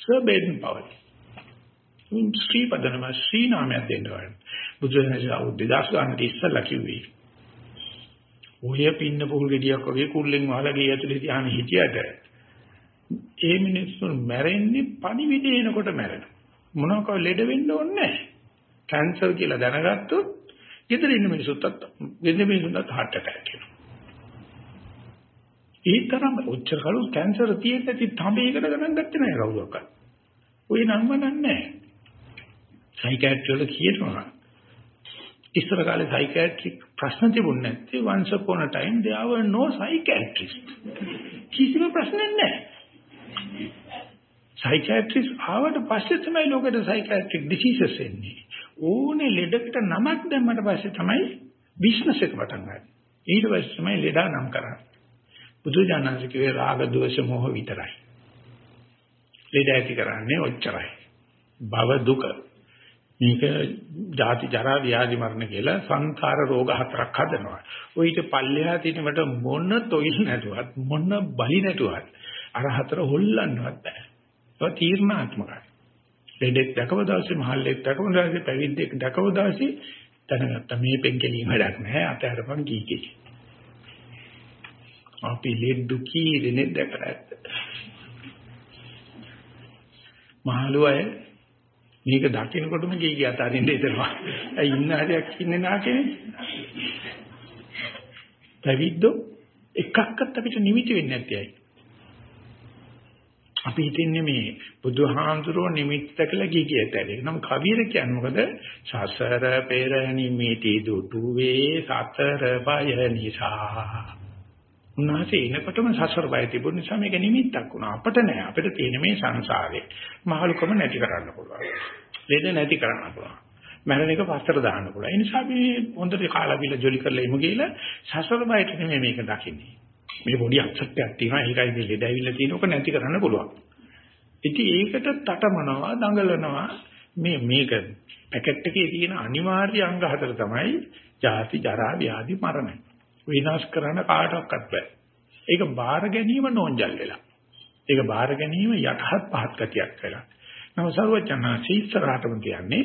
Sir Baden Powell. ශ්‍රී පදනම ශ්‍රී නාමයක් දෙන්න ඕන. බුදුරජාණන් වහන්සේ 2000 ගානට ඉස්සෙල්ලා කිව්වේ. ඔය පින්න පුහුල් ගෙඩියක් වගේ කුල්ලෙන් වහලා ගේ ඇතුලේ තියාන හිටියට ඒ මිනිස්සුන් මැරෙන්නේ පණිවිඩ එනකොට මැරෙන. මොනවාක ලෙඩ වෙන්න ඕනේ නැහැ. කැන්සර් කියලා දැනගත්තොත් ගෙදර ඉන්න මිනිස්සුත් ගෙදර මිනිස්සුන්ට heart attack එනවා. ඒ තරම් ඔච්චර කලු කැන්සර් තියෙන ඇති තඹේකට ගණන් ගත්තේ නැහැ කවුරක්වත්. ඔය නම් වනන්නේ නැහැ. සයිකියාට්‍රි වල කියනවා. ඉස්සර කාලේ සයිකියාට්‍රික් ප්‍රශ්න තිබුණ නැත්තේ once upon a time there were no psychiatrists. කිසිම ප්‍රශ්නයක් නැහැ. සයිකියාට්‍රිස් ආවට පස්සේ තමයි ලෝකෙට සයිකියාට්‍රික් ඩිසීසස් එන්නේ. ඕනේ ලෙඩකට නමක් දැම්මට පස්සේ තමයි බිස්නස් එක පටන් ගන්නේ. ඊට පස්සේ තමයි ලෙඩා නම් කරන්නේ. බුදුජානක කිව්වේ රාග දෝෂ මොහ විතරයි. ලෙඩ ඇති කරන්නේ ඔච්චරයි. භව දුක. මේක ජාති ජරා ව්‍යාධි මරණ කියලා සංඛාර රෝග හතරක් හදනවා. ඔය ඊට පල්ලෙහා තියෙනවට මොන තොইল නැතුවත් මොන බලි නැතුවත් අර හතර හොල්ලන්නවත් බෑ. ඒක තීර්ණාත්මකයි. ලෙඩෙක් දැකව දවසේ මහල්ලෙක් දැකව දවසේ පැවිද්දෙක් දැකව දවසේ දැනගත්තා මේ පෙන්කෙලින් වැඩක් නැහැ අතහැරපන් කීකේ. අපි ලෙඩු කීරෙන්නේ දැකලා ඇත්ත. මහලු අය මේක දකින්නකොටම ගිහි ගිය අතරින් දෙතනවා. ඇයි ඉන්න හරියක් ඉන්නේ නාකනේ? පැවිද්දෝ එකක්වත් අපිට නිමිති වෙන්නේ නැති අය. අපි හිතන්නේ මේ බුදුහාමුදුරුවෝ නිමිත්ත කියලා ගිගියට ඇලේ. නම් කවිර කියන්නේ මොකද? සසර පෙර නිමිති දුටුවේ සතර බය නිසා. උන්වහන්සේ එනකොටම සසර බය තිබුණ නිසා මේක නිමිත්තක් වුණා. අපිට නෑ. අපිට තියෙන මේ සංසාරේ මහලුකම නැති කරන්න පුළුවන්. ලෙඩ නැති කරන්න පුළුවන්. මරණ එක පස්සට දාන්න පුළුවන්. ඒ නිසා අපි හොඳට කාලා බිල ජොලි කරලා ඉමු කියලා සසර බයට නෙමෙයි මේක දකින්නේ. මේ පොඩි අක්ෂරයක් තියෙනවා ඒකයි මේ ලෙඩ ඇවිල්ලා තියෙනක නැති කරන්න පුළුවන්. ඉතින් ඒකට තටමනවා දඟලනවා මේ මේක පැකට් එකේ තියෙන අනිවාර්ය අංග හතර තමයි ජාති ජරා ව්‍යාධි මරණ. විනාශ කරන්න කාටවත් බෑ. ඒක බාර ගැනීම නෝන්ජල් වෙලා. ඒක බාර ගැනීම යටහත් පහත් ගතියක් වෙලා. නම සර්වචනා සීතරාටම කියන්නේ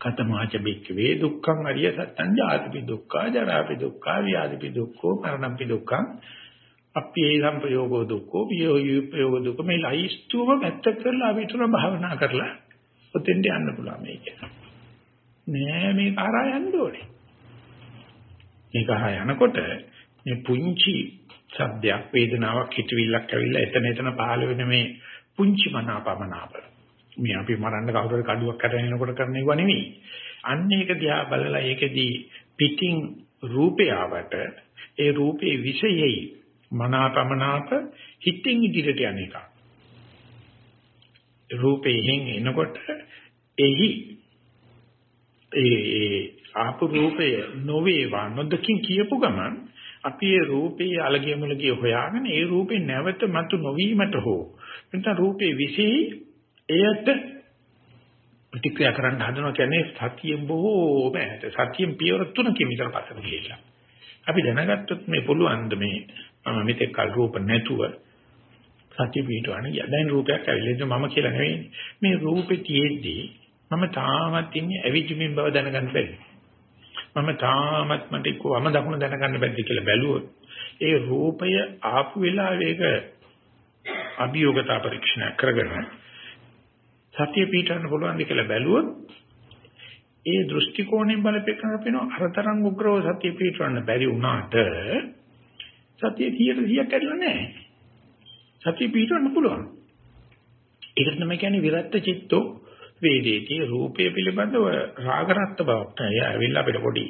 කතමාච බික්කවේ දුක්ඛං අරිය සත්‍යං ජාතිපි දුක්ඛා ජරාපි දුක්ඛා ව්‍යාධිපි දුක්ඛෝ මරණපි දුක්ඛං අප්පේ සම්පයෝගෝ දුක්ඛෝ වියෝයුපයෝග දුක්ඛ මේ ලයිස්තුව පැත්ත කරලා අපි තුන භාවනා කරලා ඔතෙන්ට යන්න පුළුවන් මේක. නෑ මේ කරා යන්න ඕනේ. මේක හා යනකොට මේ පුංචි සද්දයක් වේදනාවක් හිතවිල්ලක් ඇවිල්ලා එතන එතන පහළ වෙන මේ පුංචි මනාපමනාප මේ අපි මරන්න කවුරු හරි කඩුවක් කරගෙන එනකොට කරන ඒවා නෙවෙයි. අන්න ඒක දිහා බලලා ඒකෙදී පිටින් රූපය ආවට ඒ රූපේ විෂයෙහි මනාපමනාප හිතින් ඉදිරියට යන එක. රූපයෙන් එනකොට එහි ඒ ආපු රූපය නොවේවා නොදකින් කියපු ගමන් අපි ඒ රූපේ අලගිය මුලගිය හොයාගෙන ඒ රූපේ නැවත මතු නොවීමට හෝ නැත්නම් රූපේ විශේෂ එයට ප්‍රතික්‍රියා කරන්න හදනවා කියන්නේ සතියෙන් බොහෝම ඈත. සතියෙන් පියවර තුනකින් විතර පස්සට ගිහිල්ලා. අපි දැනගත්තොත් මේ පුළුවන් ද මේ මම මෙතෙක් කල් රූප නැතුව සතිය පිටවන්නේ දැන් රූපයක් ඇවිල්ලා මම කියලා නෙවෙයි. මේ රූපේ තියෙද්දී මම තාමත් ඉන්නේ අවිජ්ජමින් බව දැනගන්න බැරි. මම තාමත් මට එක්ක වම දකුණ දැනගන්න බැද්ද කියලා බැලුවොත් ඒ රූපය ආපු වෙලාවේක අභියෝගතා පරීක්ෂණ කරගෙන සතිය පිටවන්න පුළුවන්ද කියලා බැලුවොත් ඒ දෘෂ්ටි කෝණයෙන් බලපෑම පේනවා අරතරන් උග්‍රව සතිය පිටවන්න බැරි වුණාට සතිය 100% කැඩලා නැහැ. සතිය පිටවන්න පුළුවන්. ඒකට තමයි කියන්නේ විරත්ත චිත්තෝ වේදේති රූපය පිළිබඳව රාගරත්ත බවක් නෑ. ඇවිල්ලා අපිට පොඩි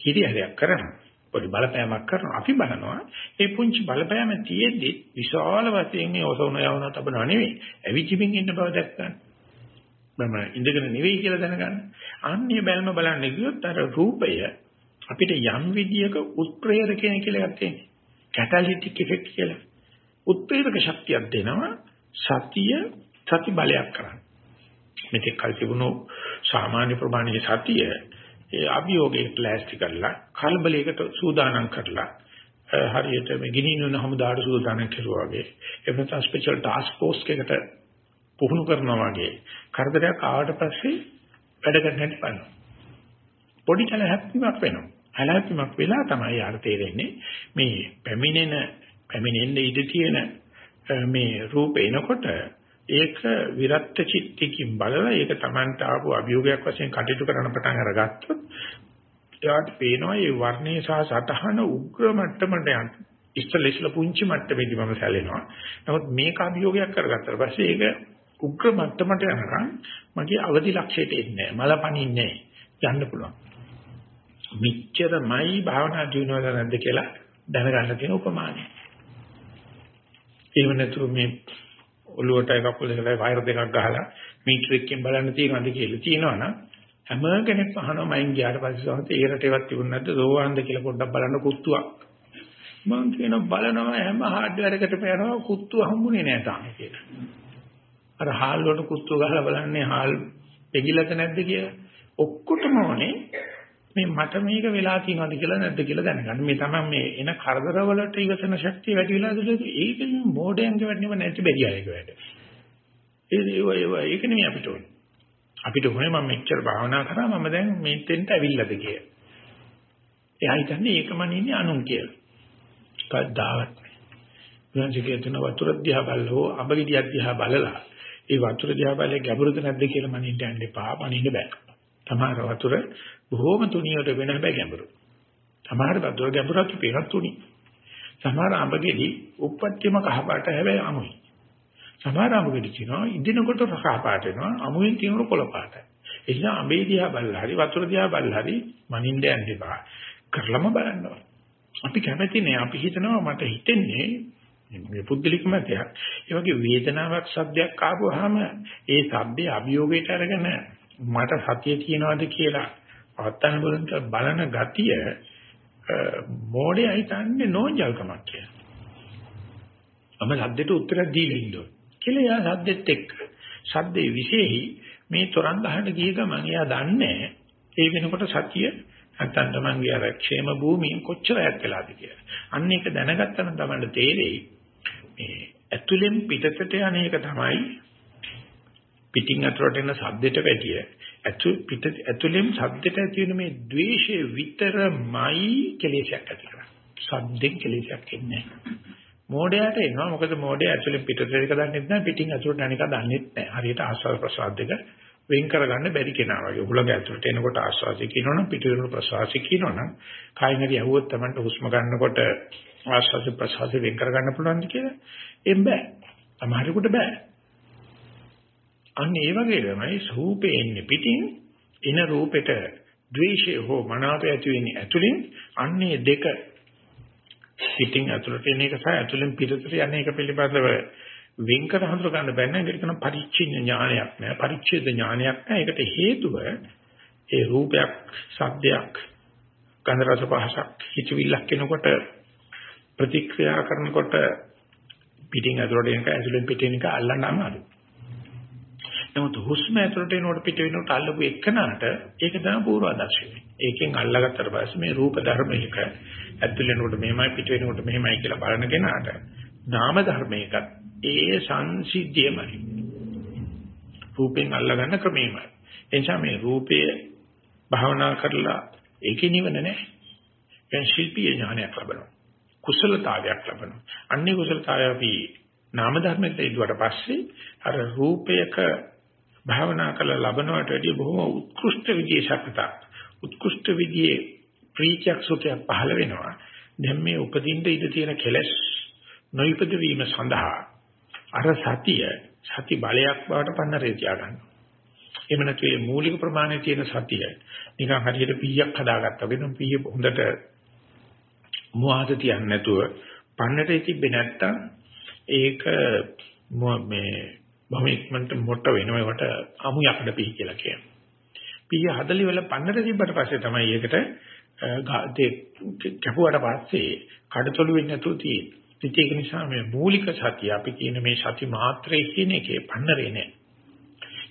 හිරිහැරයක් කරනවා. පොඩි බලපෑමක් කරනවා. අපි බලනවා ඒ පුංචි බලපෑම තියෙද්දි විශාල වශයෙන් මේ ඔසවන යවන තබනව නෙවෙයි. ඇවිචිමින් ඉන්න බව දැක්කම මම ඉඳගෙන නෙවෙයි කියලා දැනගන්න. අන්නේ බැල්ම බලන්න ගියොත් අර රූපය අපිට යම් විදියක උත්ප්‍රේරකයෙන් කියලා එකක් තියෙනවා. කැටලිටික් ඉෆෙක්ට් කියලා. උත්ප්‍රේරක ශක්තියක් දෙනවා සතිය සති බලයක් කරන්න. මෙතෙක් කල් තිබුණු සාමාන්‍ය ප්‍රමාණයේ සතිය ඒ අභියෝගයට ලෑස්ති කරලා කලබලයකට සූදානම් කරලා හරියට මේ ගිනිනුන හමුදාට සූදානම් කරුවා වගේ එහෙම ස්පෙෂල් ටාස්ක් ෆෝස් එකකට පුහුණු කරනවා වගේ කරදරයක් ආවට පස්සේ වැඩ කරන්න හැටි බලන්න. පොඩි කල හැප්පීමක් වෙනවා. හැලැප්පීමක් වෙලා තමයි යාර තේරෙන්නේ මේ පැමිණෙන පැමිණෙන්න ඉඩ තියෙන මේ රූප එනකොට ඒක විරත් චිත්තකින් බලලා ඒක Tamanට ආපු අභියෝගයක් වශයෙන් කටයුතු කරන පටන් අරගත්තොත් එයාට පේනවා මේ වර්ණයේ සහ සතහන උග්‍ර මට්ටමට යන ඉස්සෙල්ලා ඉස්සෙල්ලා පුංචි මට්ටමේදී මම සැලෙනවා. නමුත් මේක අභියෝගයක් කරගත්තාට පස්සේ ඒක උග්‍ර මට්ටමට යනකම් මගේ අවදි ලක්ෂයට එන්නේ නැහැ. මලපණින්නේ යන්න පුළුවන්. මිච්ඡරමයි භාවනා දිනවල නැද්ද කියලා දැනගන්න තියෙන උපමානයි. ඒව නැතුව මේ ඔළුවට කකුල දෙකලා වයර් දෙකක් ගහලා මීටර එකකින් බලන්න තියෙනවද කියලා තියෙනවනම් හැම කෙනෙක්ම අහනවා මයින් ගියාට පස්සේ සමහර ඒරට ඒවත් තිබුණ නැද්ද? සෝවාන්ද කියලා පොඩ්ඩක් බලන්න කුත්තුවක්. මම කියන බලනවා හැම හાર્ඩ්වෙයාර් එකටම යනවා කුත්තුව හම්බුනේ නැහැ තාම කියලා. අර හාල් වලට කුත්තුව ගහලා බලන්නේ හාල් පෙගිලද නැද්ද කියලා ඔක්කොටම ඕනේ මේ මට මේක වෙලා තියෙනවද කියලා නැද්ද කියලා දැනගන්න. මේ තමයි මේ එන කරදර වලට ඉවසන ශක්තිය වැඩි වෙලාද ඒක මොඩෙන්ගේ වැඩිම නැති බැරියයක වැඩ. ඒ ඒ ඒක නෙමෙයි අපිට ඕනේ. අපිට ඕනේ මම මෙච්චර භාවනා කරා මම දැන් මේෙන්ට ඇවිල්ලාද කියලා. එයා හිතන්නේ ඒකම නෙන්නේ අනුන් කියලා. කවදාවත් නෑ. තුන වතුර දිහා බලලා අබගිඩිය දිහා බලලා ඒ වතුර දිහා බලලා ගැඹුරුද නැද්ද කියලා මනින්න යන්න එපා. මනින්න බෑ. තමහර වතුර බොහොම තුනියට වෙන හැබැයි ගැඹුරු. සමහර වතුර ගැඹුරක් පේනත් තුනි. සමහර අඹගෙඩි උප්පත්තියම කහපාට හැබැයි අමුයි. සමහර අඹගෙඩි කියනවා ඉදිනකොට කහපාට වෙනවා අමුයෙන් කියනකොට කොළ පාටයි. ඒ නිසා අඹේ දිහා බලලා හරි වතුර දිහා බලලා හරි මනින්න යන්න එපා. කරලම බලන්න අපි කැමති නෑ අපි හිතනවා මට හිතෙන්නේ මේ පුද්ගලික මතයක්. ඒ වගේ වේදනාවක් සද්දයක් ආවොහම ඒ සද්දේ අභියෝගයට අරගෙන මට සතිය තියනවාද කියලා අවත්තන බලන්න බලන ගතිය මොඩේ හිතන්නේ නෝන්ජල්කමක් කියලා. මම සද්දෙට උත්තර දීලා ඉන්නවා. කියලා යා සද්දෙත් එක්ක සද්දේ විශේෂයි මේ තොරන් ගහන්න ගිය ගමන් එයා දන්නේ ඒ වෙනකොට සතිය නැත්තම් තමන්ගේ අර ക്ഷേම භූමියෙන් කොච්චර ඈත් වෙලාද කියලා. අන්න ඒක දැනගත්තම තමයි තේරෙයි මේ ඇතුලෙන් පිටතට යන එක තමයි පිටින් අතුරට එන සද්දෙට වැඩිය ඇතු පිට ඇතුලෙන් සද්දෙට ඇති වෙන මේ द्वේෂය විතරමයි කෙලෙසයක් ඇති කරන්නේ. සද්දෙන් කෙලෙසයක් එන්නේ නැහැ. මෝඩයට එනවා මොකද මෝඩය ඇතුලෙන් පිටතට එක දන්නේ නැහැ පිටින් අතුරට අනික දන්නේ නැහැ. හරියට ආස්වාද ප්‍රසාද දෙක වෙන් කරගන්න බැරි කෙනා වගේ. උහුලඟ ඇතුලට එනකොට ආස්වාදේ කියනවනම් පිටවෙන ප්‍රසවාසී කියනවනම් කායින් හරි ඇහුවොත් Tamanට හුස්ම ගන්නකොට ආස්වාද ප්‍රසවාසී වෙන් කරගන්න පුළුවන්ද කියලා? එම් බෑ. අමාරුකට බෑ. අන්න ඒ වගේ තමයි රූපේ එන්නේ පිටින් එන රූපෙට ද්වේෂය හෝ මනාපය ඇති වෙන්නේ ඇතුලින්. අන්නේ දෙක පිටින් ඇතුළට එන එක සහ ඇතුලෙන් පිටතට යන එක පිළිබඳව වෙන් කර හඳුර ගන්න බැන්න ඒකට කියන පරිච්ඡේද ඥානයක් නෑ. පරිච්ඡේද ඥානයක් නෑ. ඒකට හේතුව ඒ රූපයක් සද්දයක් ගන්ධ රස පහසක් හිතවිල්ලක් එනකොට ප්‍රතික්‍රියා කරනකොට පිටින් ඇතුළට එනක ඇතුලෙන් පිටින් එක අල්ලන්න අමාරුයි. නමුත් හුස්ම ඇතුළට එනකොට පිට වෙනකොට අල්ලපු එකනට ඒක තමයි පූර්වාදර්ශය. ඒකෙන් අල්ලගත්තට පස්සේ මේ රූප ධර්මයක ඇතුළට එනකොට මෙහෙමයි පිට වෙනකොට මෙහෙමයි කියලා බලන කෙනාට නාම ධර්මයක ඒ සංසිද්ධියමයි. රූපෙන් අල්ලගන්න ක්‍රමෙමයි. එනිසා මේ රූපය භාවනා කරලා ඒකේ නිවන නැහැ. දැන් ශිල්පීය ඥානයක් ලබනවා. කුසලතාවයක් ලබනවා. අන්නේ කුසලතාවය අපි නාම ධර්මයට ඉදුවට පස්සේ අර රූපයක භාවනා කරලා ලබනවට වැඩිය බොහොම උත්කෘෂ්ඨ විදිහේ උත්කෘෂ්ඨ විදිහේ ප්‍රීතියක් සුඛයක් පහළ වෙනවා. දැන් මේ උපදින්න ඉඩ තියෙන කෙලස් නොයිපද වීම සඳහා අර සතිය සති බලයක් බවට පන්නරේ තියාගන්න. එහෙම නැත්නම් මේ මූලික ප්‍රමාණයේ තියෙන සතිය නිකන් හරියට පීයක් හදාගත්තා වගේ නම් පීය හොඳට මුවාද තියන්නේ නැතුව පන්නරේ තිබ්බේ නැත්තම් ඒක මේ බොහොම ඉක්මනට මොට්ට වෙනවා ඒකට අමු යකඩ පිහි කියලා කියනවා. පිහි හදලි වල පන්නර තිබ්බට පස්සේ තමයි ඒකට කැපුවට පස්සේ කඩතොළු වෙන්නේ නැතුව තියෙන්නේ. ඒක නිසා මේ මූලික සතිය අපි කියන මේ සති මාත්‍රේ කියන එකේ පන්නරේ නෑ.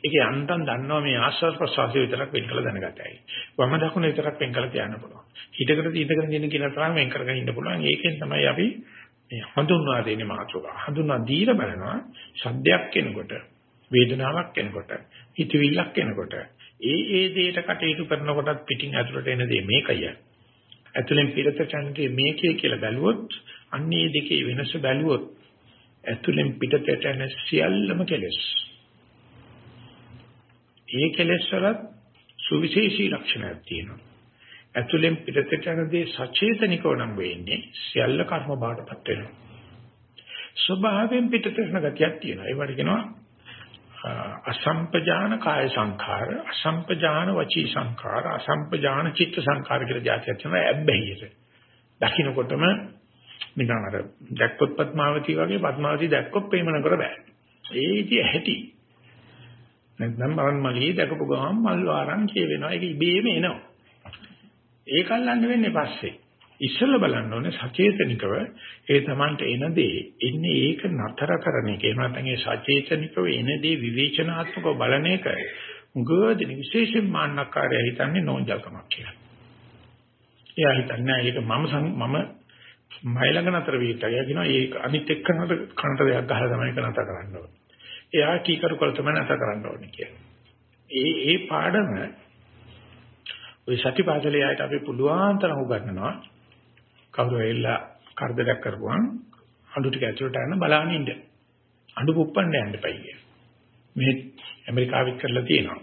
ඒකේ අන්තම් දන්නවා මේ ආස්වාද ප්‍රසවාසය විතරක් වෙන් කළ දැනගතයි. වම දකුණ විතරක් වෙන් කළ තියන්න පුළුවන්. හිතකට ඉඳගෙන ඉන්න කියලා තරම් වෙන් කරගෙන ඉන්න පුළුවන්. ඒකෙන් තමයි අපි මේ හඳුන්වා දෙන්නේ මාතෘකාව. හඳුන්වා දීලා බලනවා සද්දයක් එනකොට, වේදනාවක් එනකොට, හිතවිල්ලක් එනකොට, ඒ ඒ දේට කටයුතු කරනකොටත් පිටින් ඇතුළට එන දේ මේකයි. ඇතුලෙන් පිටතට යන්නේ මේකේ කියලා බැලුවොත් අන්නේ දෙකේ වෙනස බැලුවොත් ඇතුලෙන් පිටතට යන සියල්ලම කෙලෙස්. ඒ කෙලෙස් වලත් සුවිශේෂී ලක්ෂණයක් තියෙනවා. ඇතුලෙන් පිටතට යන දේ සචේතනිකව නම් වෙන්නේ සියල්ල කර්ම බාටපත් වෙනවා. ස්වභාවයෙන් පිටතට යන ගතියක් තියෙනවා. ඒවට කියනවා අසම්පජාන කාය සංඛාර, අසම්පජාන වචී සංඛාර, අසම්පජාන චිත්ත සංඛාර කියලා જાතියක් තියෙනවා ඇබ්බැහියට. දකින්නකොටම නිකන් අර දැක්කොත් පద్මාවතී වගේ පద్මාවතී දැක්කොත් ප්‍රේමන කර බෑ. ඒ ඉති ඇහැටි. නැත්නම් මරන් මලී දැකපු ගමන් මල් වාරන් කියවෙනවා. ඒක ඉබේම එනවා. ඒක අල්ලන්න වෙන්නේ පස්සේ. ඉස්සෙල්ලා බලන්න ඕනේ සචේතනිකව ඒ Tamanට එන දේ ඉන්නේ ඒක නතර කරන එක. එහෙම නැත්නම් ඒ සචේතනිකව එන දේ විවේචනාත්මකව බලන එක උගෝදින විශේෂයෙන් මාන්නකාරය හිතන්නේ නෝන්ජල්කමක් කියලා. එයා හිතන්නේ ඒක මම මම මයි ළඟ නතර වීටා. එයා කියනවා ඒක අනිත් එක්කනට කනට දෙයක් ගහලා තමයි ඒක නතර කරන්න ඕනේ. එයා කීකරු කර තමයි නතර කරන්න ඕනේ කියලා. ඒ ඒ පාඩම ওই සතිපාසලේ ආයත අපි පුළුවන් තරම් උගන්වනවා. කවුරු ඇවිල්ලා කරදරයක් කරපුවාම අඬු ටික ඇතුළට යන බලන්න ඉන්න. අඬු පුප්පන්න යන්න එපයි කිය. මේ ඇමරිකාවෙත් කරලා තියෙනවා.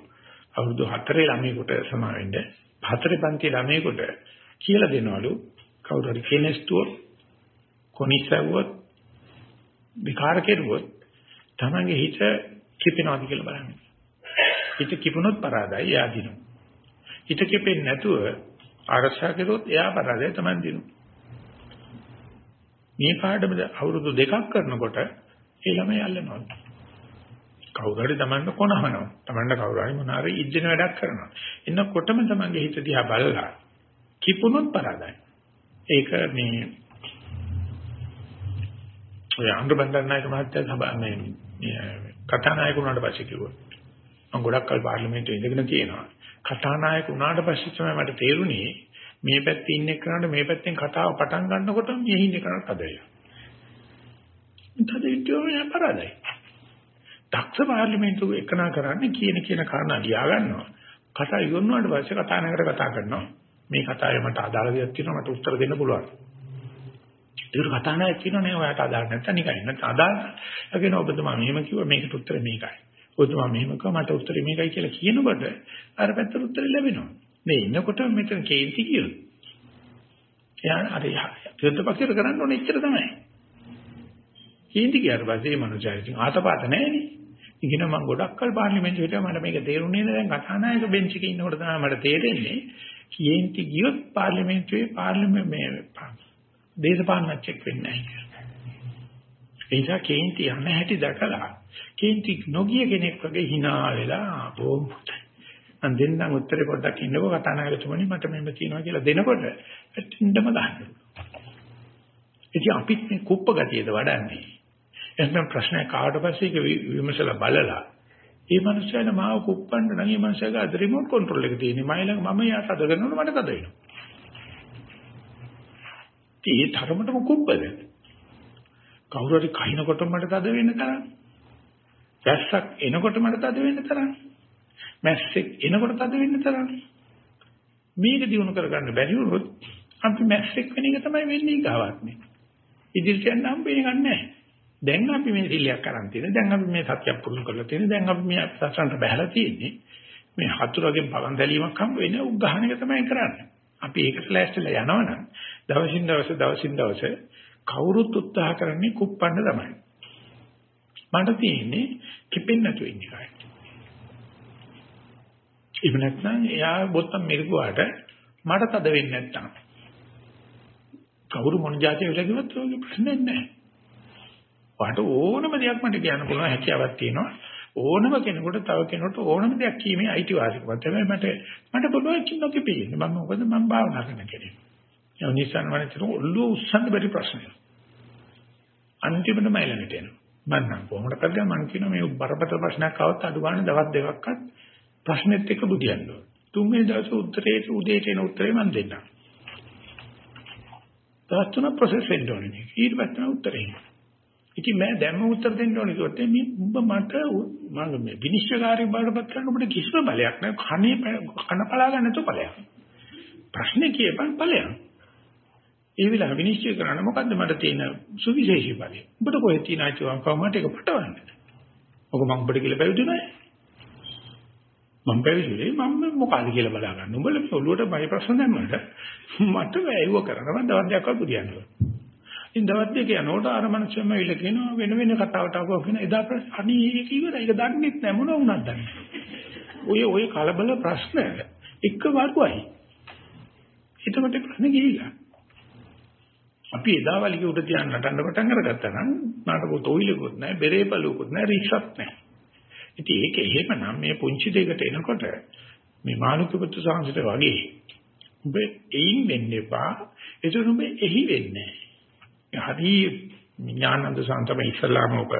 අවුරුදු 4 ළමයෙකුට සමා වෙන්න හතරේ පන්ති ළමයෙකුට කියලා දෙනවලු කවුරු හරි කෙනෙස්තුව කොනිස්සවුවොත් විකාර කෙරුවොත් තමන්ගේ හිත කිපෙනවාද කියලා බලන්න. හිත කිපුණොත් පරාදයි එයා දිනුවා. හිත කිපෙන්නේ නැතුව ආරක්ෂා කළොත් එයා පරාදයි තමයි දිනුවා. මේ පාඩම අවුරුදු දෙකක් කරනකොට ඒ ළමයි අල්ලනවා. කවුරු හරි Tamanne කොනහනවා. Tamanne කවුරු හරි මොන හරි ඉද්දෙන වැඩක් කරනවා. එන්නකොටම Tamanගේ හිත දිහා බලලා කිපුණොත් පරාදයි. ඒක මේ ඔය අනුර බණ්ඩාරනායක මහත්තයා සභා මේ කතානායක වුණාට පස්සේ කිව්වා. මම ගොඩක් කල් පාර්ලිමේන්තුවේ ඉඳගෙන තියෙනවා. කතානායක වුණාට පස්සේ තමයි මට තේරුණේ මේ පැත්තේ ඉන්න එක්කනට මේ පැත්තෙන් කතාව පටන් ගන්නකොට මේ ඉන්න එක්කනට අද වෙනවා. ඉතින් පරාදයි. දක්ෂ පාර්ලිමේන්තුව එකනා කරන්නේ කියන කියන කාරණා ලියා ගන්නවා. කතා ඉවරනාට පස්සේ කතා නගර කතා කරනවා. මේ කතාවේ මට අදාළ දෙයක් තියෙනවා මට උත්තර දෙන්න පුළුවන්. ඒක කතා නැහැ කියනනේ ඔයාට අදාළ නැත්නම් නිකන් නැත්නම් අදාළ. ඒකේන ඔබතුමා මෙහෙම කිව්වා මේකට උත්තර මේකයි. ඔබතුමා මෙහෙම කිව්වා මට උත්තරේ මේකයි කියලා කියනකොට අර පැත්තට උත්තර ලැබෙනවා. මේ ඉන්නකොට මෙතන කේන්ති කියනවා. එයා අර විරුද්ධ පක්ෂයට කරන්න ඕනේ එච්චර තමයි. කේන්ති කියාට පස්සේ මේ මනුස්සයා ආතපාත නැහැනේ. ඉගෙන මම ගොඩක් කල් පාර්ලිමේන්තුවේ හිටියා මට මේක තේරුන්නේ නැහැ දැන් කතානායක බෙන්ච් එකේ ඉන්නකොට තමයි මට තේරෙන්නේ කේන්ති ගියොත් පාර්ලිමේන්තුවේ පාර්ලිමේ මේ දේශපාලනච්චෙක් වෙන්නේ නැහැ. ඒ නිසා කේන්ති යන හැටි දැකලා කේන්ති නොගිය කෙනෙක් වගේ hina වෙලා බොම් මම දෙන්නම් උත්තරේ පොඩ්ඩක් ඉන්නකෝ කතානායකතුමනි මට මෙහෙම තියෙනවා කියලා දෙනකොට ඇත්තටම ගන්න. ඉතින් අපිත් මේ කුප්ප ගතියද වඩන්නේ. එහෙනම් ප්‍රශ්නයක් ආවට පස්සේ ඒක විමසලා බලලා ඒ මනුස්සයාට මාව කුප්පන්න නම් ඒ මනුස්සයාගේ අද රිමෝට් කන්ට්‍රෝල් එක තියෙන්නේ මම ළඟ මම යාට අද කරනකොට මට තද වෙනවා. ඒ තරමටම කුප්පද? කවුරු හරි කහිනකොට මට තද වෙන්න තරම්. වැස්සක් එනකොට මට තද වෙන්න තරම්. මැස්සෙක් එනකොට තද වෙන්න තරම්. මේක දිනු කරගන්න බැරි වුණොත් අපි මැස්සෙක් වෙන එක තමයි වෙන්නේ ඊගාවත් නේ. ඉදිරියට යන්න හම්බෙන්නේ නැහැ. දැන් අපි මේ සිල්ලයක් කරන් තියෙන. දැන් අපි මේ සත්‍යයක් පුරුදු කරලා තියෙන. දැන් අපි මේ සත්‍යන්ට බහැලා තියෙන්නේ. මේ හතුරගෙන් පවන් දැලීමක් හම්බ වෙන උග්ඝහන එක තමයි කරන්නේ. අපි ඒකට ලෑස්තිලා යනවනම් දවසින් දවස දවසින් දවස කවුරුත් උත්සාහ කරන්නේ කුප්පන්න තමයි. මට තියෙන්නේ කිපෙන්න නැතුව ඉන්න එකයි. එහෙම නැත්නම් එයා බොත්තම් මිරිකුවාට මට තද වෙන්නේ නැත්තම් කවුරු මොන જાතිය වෙලා කිව්වත් ඔය ප්‍රශ්නේ නැහැ. වාට ඕනම දෙයක් මට කියන්න පුළුවන් හැකියාවක් තියෙනවා. ඕනම කෙනෙකුට තව කෙනෙකුට ඕනම දෙයක් කීමේ අයිතිවාසිකමක් තමයි මට මට පුළුවන් කින්නොත් පිළිගන්න. මම මොකද මම භාවනා කරන කෙනෙක්. ඒ නිසා මම හිතුව ඔල්ලුව උස්සන්න බැරි ප්‍රශ්නයක්. අන්තිමට මම ළඟට එනවා. මම නම් කොහොමද කරගන්නේ මම කියනවා මේ බරපතල ප්‍රශ්නයක් આવත් අඩු ගන්න දවස් දෙකක්වත් ප්‍රශ්නෙත් එක්ක බුදියන්න ඕන. තුන්වෙනි දවසේ උත්තරේ උදේට එන උත්තරේ මම දෙන්නම්. දවස් තුන ප්‍රොසෙස් වෙන්න ඕනේ. ඊට පස්සේ උත්තරේ. ඉතින් මම දැම්ම උත්තර දෙන්න ඕනේ කිව්වොත් මේ උඹ මට මම මේ විනිශ්චයකාරී බාරපත් කරන්න ඔබට කිසිම බලයක් නැහැ. කනේ කන පලා ගන්න නැතුව ඵලයක්. ප්‍රශ්නේ කියපන් ඵලයක්. ඒ විලා විනිශ්චය කරන්න මොකද්ද මට තියෙන සුවිශේෂී බලය? ඔබට කොහෙද තියෙන අයිතිවන්කම මට ඒක පටවන්න. ඔක මම ඔබට කියලා බැරිදුනේ. මම පැවිදිලේ මම මොකද කියලා බලා ගන්න. උඹලා මේ ඔළුවට බය ප්‍රශ්න දැම්මට මට වැයුව කරනවා දවස් දෙකක් පුදියනවා. ඉතින් දවස් දෙක යනකොට අර මනුස්සයම විල කියනවා වෙන වෙන කතාවට ආවෝ කියන එදා අනේ ඒක ඉවරයි. ඒක දන්නෙත් නැහැ මොන වුණත් දන්නේ. ඔය ඔය කලබල ප්‍රශ්න එක වරුවයි. එතකොට ප්‍රශ්න ගිහිලා. අපි එදා වලිගේ උඩ තියන්න නටන්න පටන් අරගත්තා නම් නාටකෝ තොইলකුත් නැහැ, බෙරේපලුකුත් නැහැ, රික්ෂත් නැහැ. ඉතින් ඒක එහෙමනම් මේ පුංචි දෙයකට එනකොට මේ මානුක පුත්තු සාංශයට වගේ ඔබ එයින් වෙන්න එපා. ඒක ඔබ එහි වෙන්නේ හරි ඥානන්ද සාන්තම ඉස්ලාම ඔබ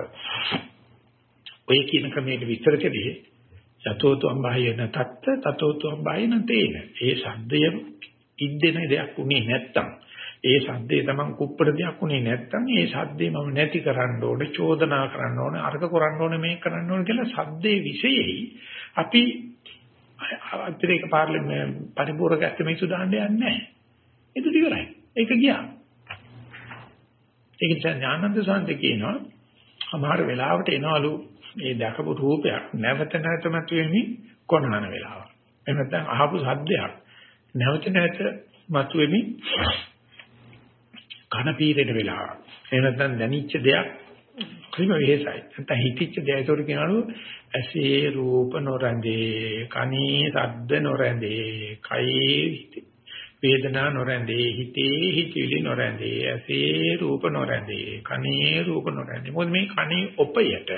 ඔය කියන ක්‍රමයට විස්තර කළේ යතෝතු අම්බායන තත්ත තතෝතු අම්බායන තේන. ඒ ශබ්දය ඉද්දෙන දෙයක් උනේ නැත්තම් ඒ සද්දේ තමන් කුප්පඩ දෙයක් උනේ නැත්නම් ඒ සද්දේ මම නැති කරන්න ඕනේ චෝදනා කරන්න ඕනේ අර්ග කරන්න ඕනේ මේක කරන්න ඕනේ කියලා සද්දේ විශේෂයි. අපි අතිරේක පාර්ලිමේන්ත පරිපූර්ණක ඇස්තමේසු දාන්න යන්නේ නැහැ. ඒක ඉවරයි. ඒක ගියා. ඒක නිසා ඥානන්ද සාන්ත කියනවා සමහර වෙලාවට එනවලු මේ දැකපු රූපයක් නැවත නැවත මතුවෙමින් කොනහන වෙලාව එහෙම නැත්නම් අහපු සද්දයක් නැවත නැවත මතුවෙමින් කන පීරෙන වෙලාව. එහෙම නැත්නම් දැනිච්ච දෙයක් කිම වෙහසයි. නැත්නම් හිතිච්ච දෙයක් ඒතකොට කියනලු ඇසේ රූප නොරැඳේ, කනේ ශබ්ද නොරැඳේ, කයේ වේදනා නොරැඳේ, හිතේ හිතිලි නොරැඳේ, ඇසේ රූප නොරැඳේ, කනේ රූප නොරැඳේ. මොකද මේ කනේ ඔපයට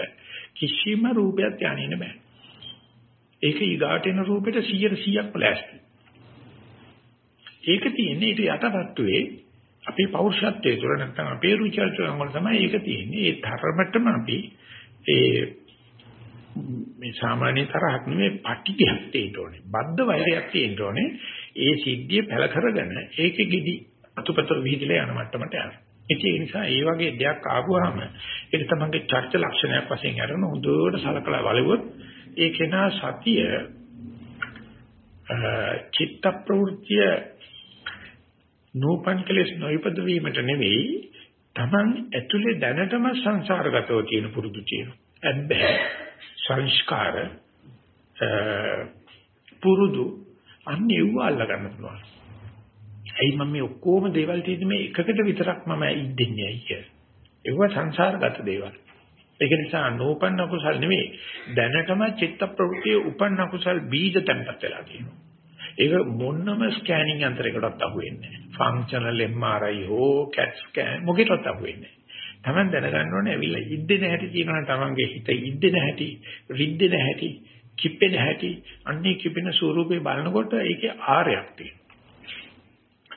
කිසිම රූපයක් යන්නේ නැහැ. ඒක ඊගාට එන රූපෙට 100 100ක් ප්ලාස්ටික්. ඒක තියෙන්නේ ඊට යටපත්තුවේ අපේ පෞරුෂත්වයේ තුර නැත්නම් අපේ රුචර්චන වල තමයි ඒක තියෙන්නේ. ඒ තරමටම අපි ඒ මේ සාමාන්‍ය තරහක් නෙමෙයි පටිඝයක් තියෙන්න ඕනේ. බද්ධ වෛරයක් තියෙන්න ඕනේ. ඒ සිද්ධිය පැල කරගෙන ඒකෙ gidi අතුපතර විහිදලා යන මට්ටමට යනවා. ඒ නිසා ඒ වගේ දෙයක් ආවම ඒක තමයි චර්ච ලක්ෂණයක් වශයෙන් අරගෙන හොඳට සලකලා බලුවොත් ඒ කෙනා සතිය චිත්ත ප්‍රවෘත්තිය නූපන් කෙලෙස් නොයිපද වීමට නෙවෙයි Taman ඇතුලේ දැනටම සංසාරගතව තියෙන පුරුදු තියෙනවා. ඇබ්බැහි සංස්කාර පුරුදු අන්නේව අල්ල ගන්න පුළුවන්. ඇයි මම මේ ඔක්කොම දේවල් තියෙන්නේ මේ එකකට විතරක් මම ඉද්දෙන්නේ ඇයි කියලා. ඒව සංසාරගත දේවල්. ඒක නිසා නෝපන්න කුසල් නෙමෙයි දැනටම චිත්ත ප්‍රවෘතිය උපන්න කුසල් බීජ තැන්පත් වෙලා තියෙනවා. ඒක මොන්නම ස්කෑනින් යන්ත්‍රයකටවත් අහු වෙන්නේ නැහැ. ෆන්ක්ෂනල් MRI හෝ CAT scan මොකේටවත් අහු වෙන්නේ නැහැ. Taman දැනගන්න ඕනේ ඇවිල්ලා ඉද්දෙන හැටි තියෙනවා තමන්ගේ හිත ඉද්දෙන හැටි, රිද්දෙන හැටි, කිප්පෙන හැටි, අන්නේ කිපෙන ස්වරූපේ බලනකොට ඒකේ ආරයක් තියෙනවා.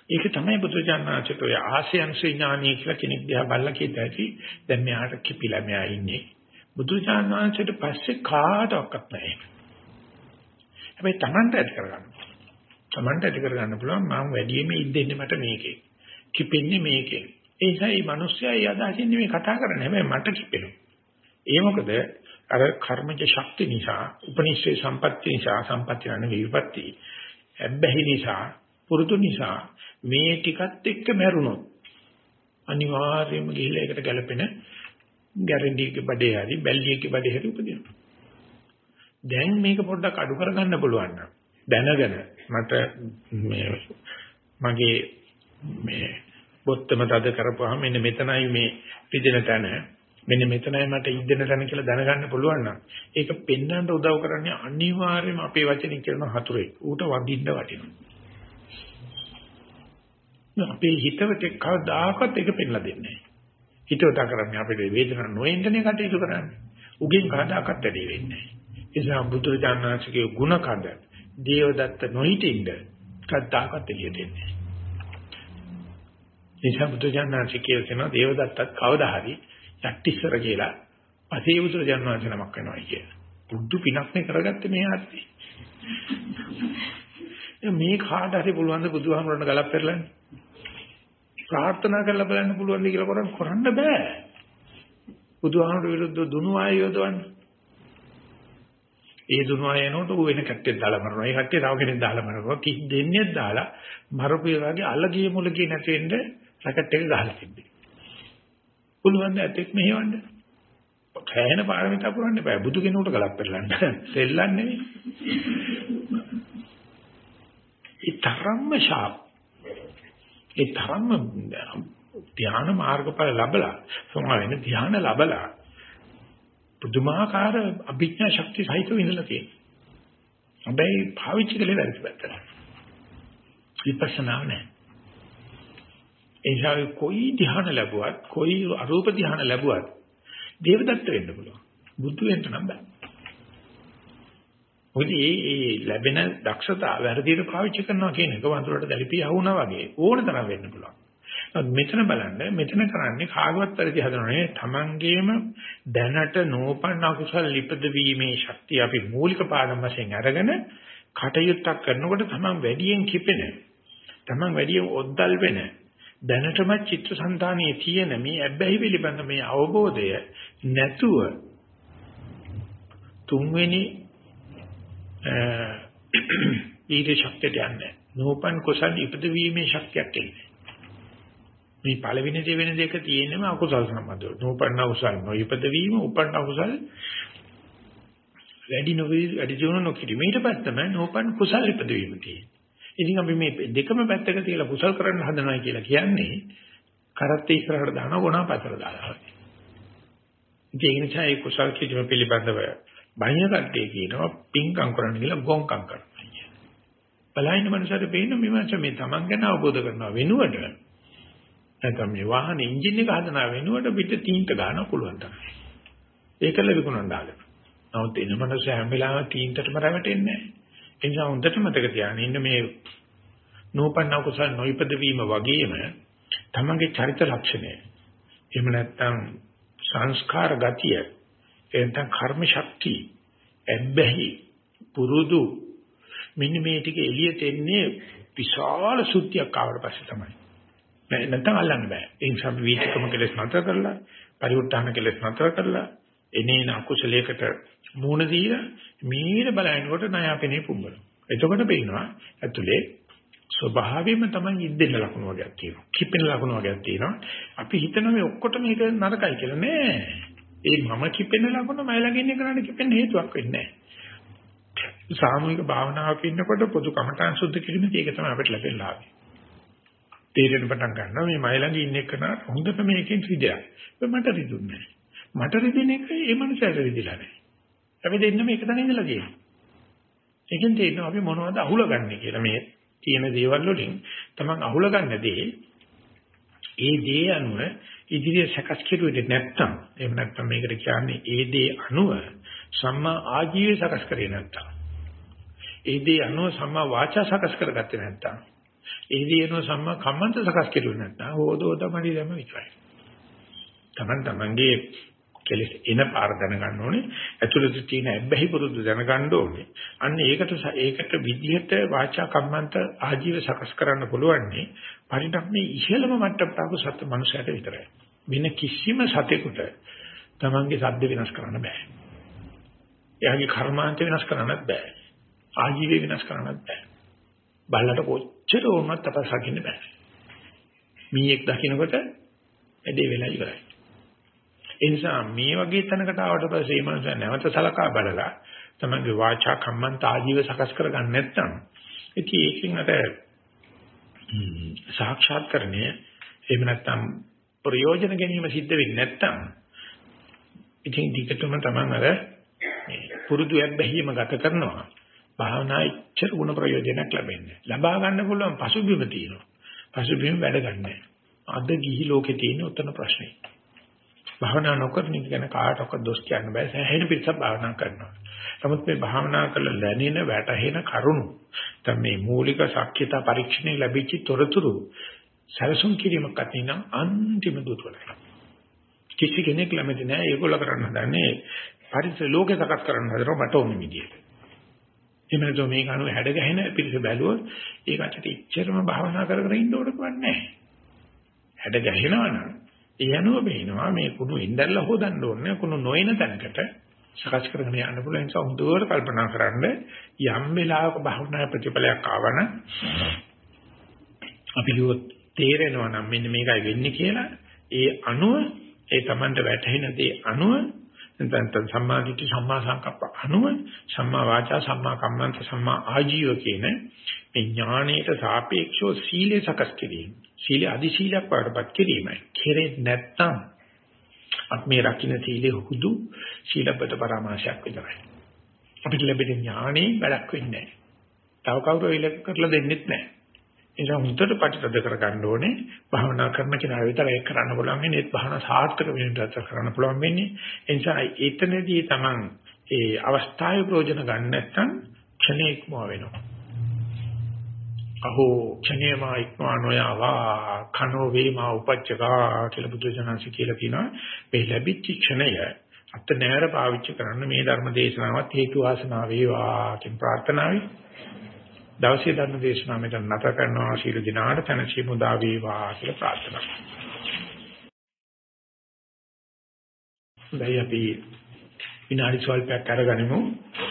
ඒක තමයි බුදුජානනාචිත ඔය ආශයන්සේ ඥානීය කියලා කෙනෙක් දිහා බලලා කියත ඇති. දැන් මෙයාට කිපිලා මෙයා ඉන්නේ. බුදුජානනාචිත පස්සේ කාටවත් නැහැ. හැබැයි Tamanට ඇති කරගන්න. Tamanට ඇති කරගන්න පුළුවන් මම වැඩියෙන්ම ඉද්දෙන්නේ මට මේකේ. කිපෙන්නේ මේකේ. ඒ නිසා මේ මිනිස්සයා ඒ අදහසින් නෙමෙයි කතා කරන්නේ. හැබැයි මට කිපෙනවා. ඒ මොකද අර කර්මජ ශක්ති නිසා, උපනිෂේ සම්පatti නිසා, සම්පatti නෙවෙයි විපatti. හැබැයි නිසා, පුරුදු නිසා මේ ටිකත් එක්ක මැරුණොත් අනිවාර්යයෙන්ම ගිහිල්ලා ඒකට ගැලපෙන ගැරන්ඩිගේ බඩේ හරි බැල්ලියගේ බඩේ හරි උපදිනවා. දැන් මේක පොඩ්ඩක් අඩු කරගන්න පුළුවන් නම් දැනගෙන මට මේ මගේ මේ බොත්තම තද කරපුවාම මෙන්න මෙතනයි මේ පිටින තැන. මෙන්න මෙතනයි මට ඉද්දෙන තැන කියලා දැනගන්න පුළුවන් නම් ඒක පෙන්වන්න උදව් කරන්නේ අනිවාර්යයෙන්ම අපේ වචනින් කරන හතුරේ ඌට වදින්න වටිනවා. අපේ හිතවට කවදාකවත් ඒක පෙන්ලා දෙන්නේ නැහැ හිතවත කරන්නේ අපේ වේදනාව නොඑන්නනේ කටයුතු කරන්නේ. උගෙන් කවදාකවත් වැඩි වෙන්නේ නැහැ ඒ නිසා බුදුරජාණන්සේගේ ගුණ කඳ දේවදත්ත නොහිටින්ද කද්දාකත් එළියට එන්නේ. නිසා බුදුජානනාංශ කියලා තියෙනවා දේවදත්තත් කවදා හරි යක්ටිස්සර කියලා පසේ බුදුජානනාංශ නමක් වෙනවා කියලා. බුදු පිනක්නේ කරගත්තේ මේ ආත්මේ. මේ කාට හරි පුළුවන් ද බුදුහාමරණ ගලක් පෙරලන්නේ? ප්‍රාර්ථනා කරලා බලන්න පුළුවන් ද කියලා කරන්න කරන්න බෑ. බුදුහාමර විරුද්ධ දුනු ආයය යොදවන්නේ. ඒ දුනවා එනකොට ඌ වෙන කට්ටියක් දාලා මරනවා. ඒ කට්ටිය තව කෙනෙක් දාලා මරනවා. කිසි දෙන්නේ දාලා මරපු වගේ අලගිය මුලගිය නැති වෙන්න රැකට් එක ගහලා තිබ්බේ. පුළුවන් ද ඇතෙක් මෙහෙවන්න? කෑහෙන පාරමිතා පුරන්න බෑ. බුදු කෙනෙකුට ගලක් පෙරලන්න. දෙල්ලන්නේ නෙවෙයි. ඒ තරම්ම ශාප්. ඒ තරම්ම ධ්‍යාන මාර්ගඵල ලැබලා සමාවෙන ධ්‍යාන ලැබලා පුදුමාකාර අභිඥා ශක්තිය සහිතව ඉඳලා තියෙනවා. හැබැයි පාවිච්චි කළේ වැරදි පැත්තට. විපස්සනා නැහැ. එනිසා કોઈ ධ්‍යාන ලැබුවත්, કોઈ අරූප ධ්‍යාන ලැබුවත් දේවදත්ත වෙන්න පුළුවන්. බුදු වෙන්න නම් බෑ. මොකද මේ මේ ලැබෙන දක්ෂතාව වැරදියට පාවිච්චි කරනවා කියන එක වඳුරට දැලිපිය වුණා වගේ ඕන තරම් වෙන්න පුළුවන්. මෙතන බලන්න මෙතන කරන්නේ කාගවත් පරිදි හදනනේ තමන්ගේම දැනට නෝපන්න අකුසල ලිපද වීමේ ශක්තිය අපි මූලික පාඩම් වශයෙන් අරගෙන කටයුත්තක් කරනකොට තමන් වැඩියෙන් කිපෙන තමන් වැඩියෙන් ඔද්දල් වෙන දැනටම චිත්තසංතානයේ තියෙන මේ අබ්බැහි පිළිබඳ මේ අවබෝධය නැතුව තුන්වෙනි ඊට ශක්තියට යන්නේ. නෝපන් කුසල් ඉපදවීමේ ශක්තියක් එන්නේ. මේ පළවෙනි දෙවෙනි දෙක තියෙනම අකුසල් සම්බන්ධව. නූපන්න කුසල් නොයිපද වීම, උපන්න කුසල් වැඩි නොවි වැඩි දියුණු නොකිරීම. ඊට පස්සේ තමයි නූපන් කුසල් ඉපද වීම තියෙන්නේ. ඉතින් අපි මේ දෙකම පැත්තක තියලා කුසල් කරන්න හදනවා කියලා කියන්නේ කරත් ඉස්සරහට දාන ගුණා පතර දාලා. ඒ නිසා ඒ කුසල් කිරීම පිළිබඳව බණිය කට්ටිය කියනවා පිංකම් කරන්න කියලා ගොංකම් කරනවා කියන. බලහින්න මනුස්සයට පේන මේ මනුස්ස මේ Taman ගැන අවබෝධ කරනවා වෙනුවට නැත්නම් මේ වාහනේ එන්ජින් එක හදනා වෙනුවට පිට තීන්ත ගන්න පුළුවන් තමයි. ඒකල විකුණන්න දාලා. නමුත් එන මනුස්සය හැම වෙලාවෙම තීන්තටම රැවටෙන්නේ නැහැ. ඒ නිසා හොඳට මතක තියාගන්න ඉන්න මේ නූපන්න කුසල නොයිපද වීම වගේම තමන්ගේ චරිත ලක්ෂණය. එහෙම නැත්නම් සංස්කාර ගතිය, එතන කර්ම ශක්තිය, එබ්බැහි, පුරුදු මෙන්න මේ ටික එළියට එන්නේ විශාල සුද්ධියක් ආවට පස්සේ තමයි. නැත්නම් අල්ලන්න බෑ. ඒ නිසා අපි වීතිකම කෙලස් නතර කරලා, පරිවෘත්තාන කෙලස් නතර කරලා, එනේන අකුසලයකට මූණ දීලා මීර බලනකොට ණයපෙනේ පුඹන. එතකොට පේනවා ඇතුලේ ස්වභාවයෙන්ම තමයි ඉද්දෙන ලකුණු වර්ගයක් තියෙනවා. කිපෙන ලකුණු වර්ගයක් තියෙනවා. අපි හිතනවා මේ ඔක්කොටම මේක නරකයි කියලා නෑ. ඒ මම කිපෙන ලකුණ මයි ළඟ ඉන්න කරන්නේ කිපෙන්න හේතුවක් වෙන්නේ නෑ. සාමූහික භාවනාවක ඉන්නකොට පොදු කමඨාන් සුද්ධ කිරීමේදී ඒක තමයි අපිට ලැබෙන ලාභය. තේරෙන්න පටන් ගන්නවා මේ මයි ළඟ ඉන්න එක නා හොඳට මේකෙන් රිදයක්. මට රිදුන්නේ නැහැ. මට රිදෙන එක ඒ මනුස්සයාට රිදිලා නැහැ. අපි දෙන්නම එක තැන ඉඳලා තියෙනවා. ඒකෙන් තේරෙනවා අපි මොනවද අහුලගන්නේ කියලා මේ තියෙන දේවල් වලින් තමන් අහුලගන්න දේ ඒ දේ අනුව ඉදිරිය සකස් කෙරුවේ නැත්තම් එහෙම නැත්තම් මේකට කියන්නේ ඒ දේ අනුව සම්මා ආජීවය සකස් කරේ නැත්තම් ඒ දේ අනුව සම්මා වාචා සකස් කරගත්තේ නැත්තම් ඒ දිනන සම්මා කම්මන්ත සකස් කෙරුවේ නැත්නම් හොදෝතමඩි දැම විතරයි. Taman tamange කෙලෙස් එන පාර දැනගන්න ඕනේ. ඇතුළත තියෙන ඇබ්බැහි පුරුදු දැනගන්න ඕනේ. අන්න ඒකට ඒකට විදිහට වාචා කම්මන්ත ආජීව සකස් කරන්න පුළුවන් නේ පරිණාමයේ ඉහළම මට්ටමට ආපු සත්‍ය මනුෂයාට විතරයි. වෙන කිසිම සතෙකුට Tamange සද්ද වෙනස් කරන්න බෑ. එයාගේ කර්මාන්ත වෙනස් කරන්නත් බෑ. ආජීවය වෙනස් කරන්නත් බෑ. බල්ලට කොච්චර වුණත් තපස් හකින්න බෑ. මීයක් දකින්නකොට ඇදේ වෙලා ඉවරයි. ඒ නිසා මේ වගේ තැනකට ආවට පස්සේ මේ මනුස්සයා නැවත සලකා බලලා තමන්ගේ වාචා කම්මන්ත ආජීව සකස් කරගන්න නැත්නම් ඉතින් ඒකෙන් අර සාක්ෂාත්කරණය එහෙම නැත්නම් ප්‍රයෝජන ගැනීම සිද්ධ වෙන්නේ නැත්නම් ඉතින් ටිකටම තමන් අර පුරුදු යැබ්බැහිම ගත කරනවා භාවනා ඉච්ඡර ගුණ ප්‍රයෝජනක් ලැබෙන්නේ. ලබා ගන්න පුළුවන් පසුබිම තියෙනවා. පසුබිම වැඩ ගන්නෑ. අද ගිහි ලෝකේ තියෙන උත්තර ප්‍රශ්නේ. භාවනා නොකරන ඉගෙන කාටවත් දොස් කියන්න බෑ. සෑහෙන පිටසක් භාවනා කරනවා. නමුත් මේ භාවනා කළ දැනෙන වැටහෙන කරුණු තමයි මේ මූලික ශක්්‍යතා පරීක්ෂණේ ලැබිච්ච තොරතුරු සැලසුම් කිරීමක් අතින් අන්තිම දුර්වලයි. කිසි කෙනෙක් ළමද නෑ ඒගොල්ල කරන්න හදන්නේ පරිසර ලෝකේ සකස් කරන්න හදනවා මට ඕන විදියට. එහෙම නැත්නම් මේක අනුව හැඩ ගැහෙන පිළිස බැලුවොත් ඒක ඇත්තට ඉච්චරම භාවනා කර කර ඉන්න ඕනකම නැහැ. හැඩ ගැහෙනවා නම් ඒ අනුව බේනවා මේ කුණු ඉඳල්ලා හොදන්න ඕනේ කුණු නොයන තැනකට සකස් කරගෙන යන්න පුළුවන් නිසා හොඳට කල්පනා කරන්න යම් වෙලාවක භාවනා ප්‍රතිඵලයක් ආවන අපි ලියුවොත් තේරෙනවා නම් මෙන්න මේකයි වෙන්නේ කියලා ඒ අනුව ඒ Tamanට වැටහෙන දේ අනුව නැත්නම් සම්මා දිට්ඨි සම්මා සංකප්ප අනුව සම්මා වාචා සම්මා කම්මන්ත සම්මා ආජීව කියන මේ ඥාණයට සාපේක්ෂව සීලය සකස් කිරීම. සීල අදි සීලයක් වඩපත් කිරීමයි. කෙරෙන්නේ නැත්නම් අපි මේ රකින්න සීලේ හුදු සීලබ්බත පරාමාශයක් විතරයි. අපිට ලැබෙන ඥාණේ වැඩක් වෙන්නේ නැහැ. තව කවුරු ඉලක්ක කරලා දෙන්නෙත් නැහැ. ඒ නිසා හුදට ප්‍රතිතද කරගන්න ඕනේ. භාවනා කරන කෙනා විතරයි ඒක කරන්න පුළුවන් වෙන්නේ. ඒත් භාවනා සාර්ථක වෙන්නත් කරන්න පුළුවන් වෙන්නේ. ඒ නිසා එතනදී Taman ඒ අවස්ථාවේ ප්‍රයෝජන ගන්න නැත්නම් ක්ෂණේ ඉක්මව වෙනවා. අහෝ ක්ෂණේමා ඉක්මවා නොයවා කනෝ වේමා උපච්චකා කියලා බුදුජානසී කියලා කියනවා. මේ ලැබිච්ච ක්ෂණය අත නෑර පාවිච්චි කරන්න මේ ධර්ම දේශනාවත් හේතු වාසනා වේවා කියන ප්‍රාර්ථනාවයි දවසේ ධර්ම දේශනාව මෙතන නැත කරනවා ශීල දිනාට තනසි මුදා වේවා කියලා ප්‍රාර්ථනා කරනවා. දැන් අපි විනාඩි ස්වල්පයක් අරගනිමු.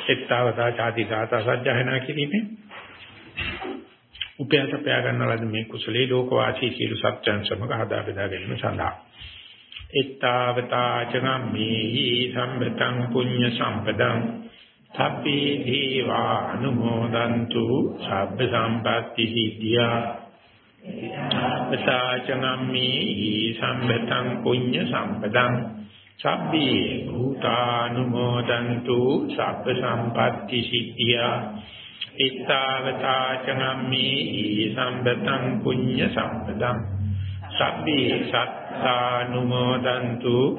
එක්තාවතා ചാති ගාථා සජ්ජායනා කිරීමේ උපයාත පයා ගන්නලද මේ කුසලේ ලෝකවාසී සියලු සත්‍යයන් සමග හදා බෙදා ගැනීම සඳහා. එක්තාවතා චනම්මේහි සම්බතං පුඤ්ඤ සම්පදං සබ්බේ දීවා අනුමෝදන්තු සබ්බ සම්පatti සිද්ධියා. පතාචනම්මි සම්බතං පුඤ්ඤ සම්පදං. සබ්බේ භූතානුමෝදන්තු සබ්බ සම්පatti සිද්ධියා. ඉත්තාවතාචනම්මි සම්බතං පුඤ්ඤ සම්පදං. සබ්බේ සත්තානුමෝදන්තු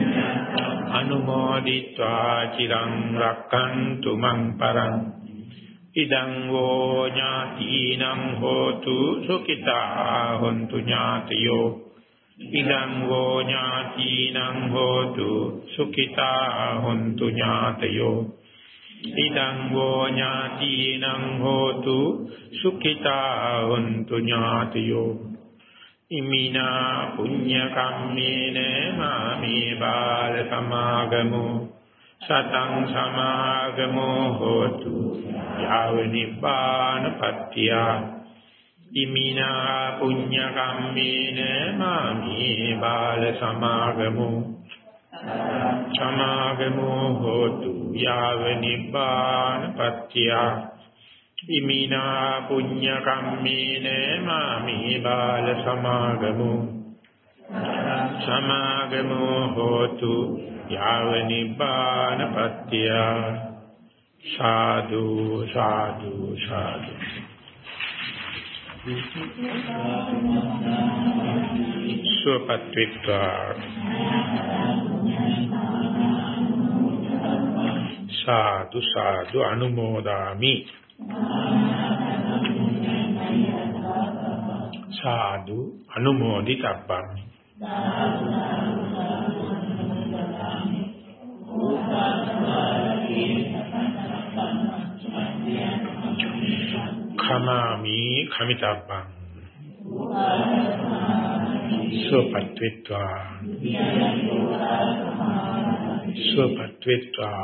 අනුමෝදිत्वा චිරං රක්칸තු මං පරං. ඉදං වෝ ඥාතිනම් හෝතු සුඛිතා හොන්තු ඥාතියෝ. ඉදං වෝ ඥාතිනම් හෝතු සුඛිතා හොන්තු ඥාතයෝ. ඉදං වෝ ඥාතිනම් හෝතු සුඛිතා හොන්තු ඥාතයෝ. ඉමිනා පුඤ්ඤ කම්මේන මාමේ බාල සමාගමෝ සතං සමාගමෝ හෝතු යාව නිපාන පත්‍තිය ඉමිනා පුඤ්ඤ කම්මේන මාමේ බාල සමාගමෝ සමාගමෝ හෝතු යාව නිපාන පත්‍තිය ඉමිනා පුඤ්ඤ කම්මේන මාමේ බාල සමාගමු। සමාගමු හෝතු යාව නිබ්බානපත්ත්‍ය සාදු සාදු සාදු। සුවපත්විත්වා සාදු සාදු අනුමෝදාමි। සාදු අනුමෝදිතබ්බං. khamaami khamitabban සුවපත්විත්වා. සුවපත්විත්වා.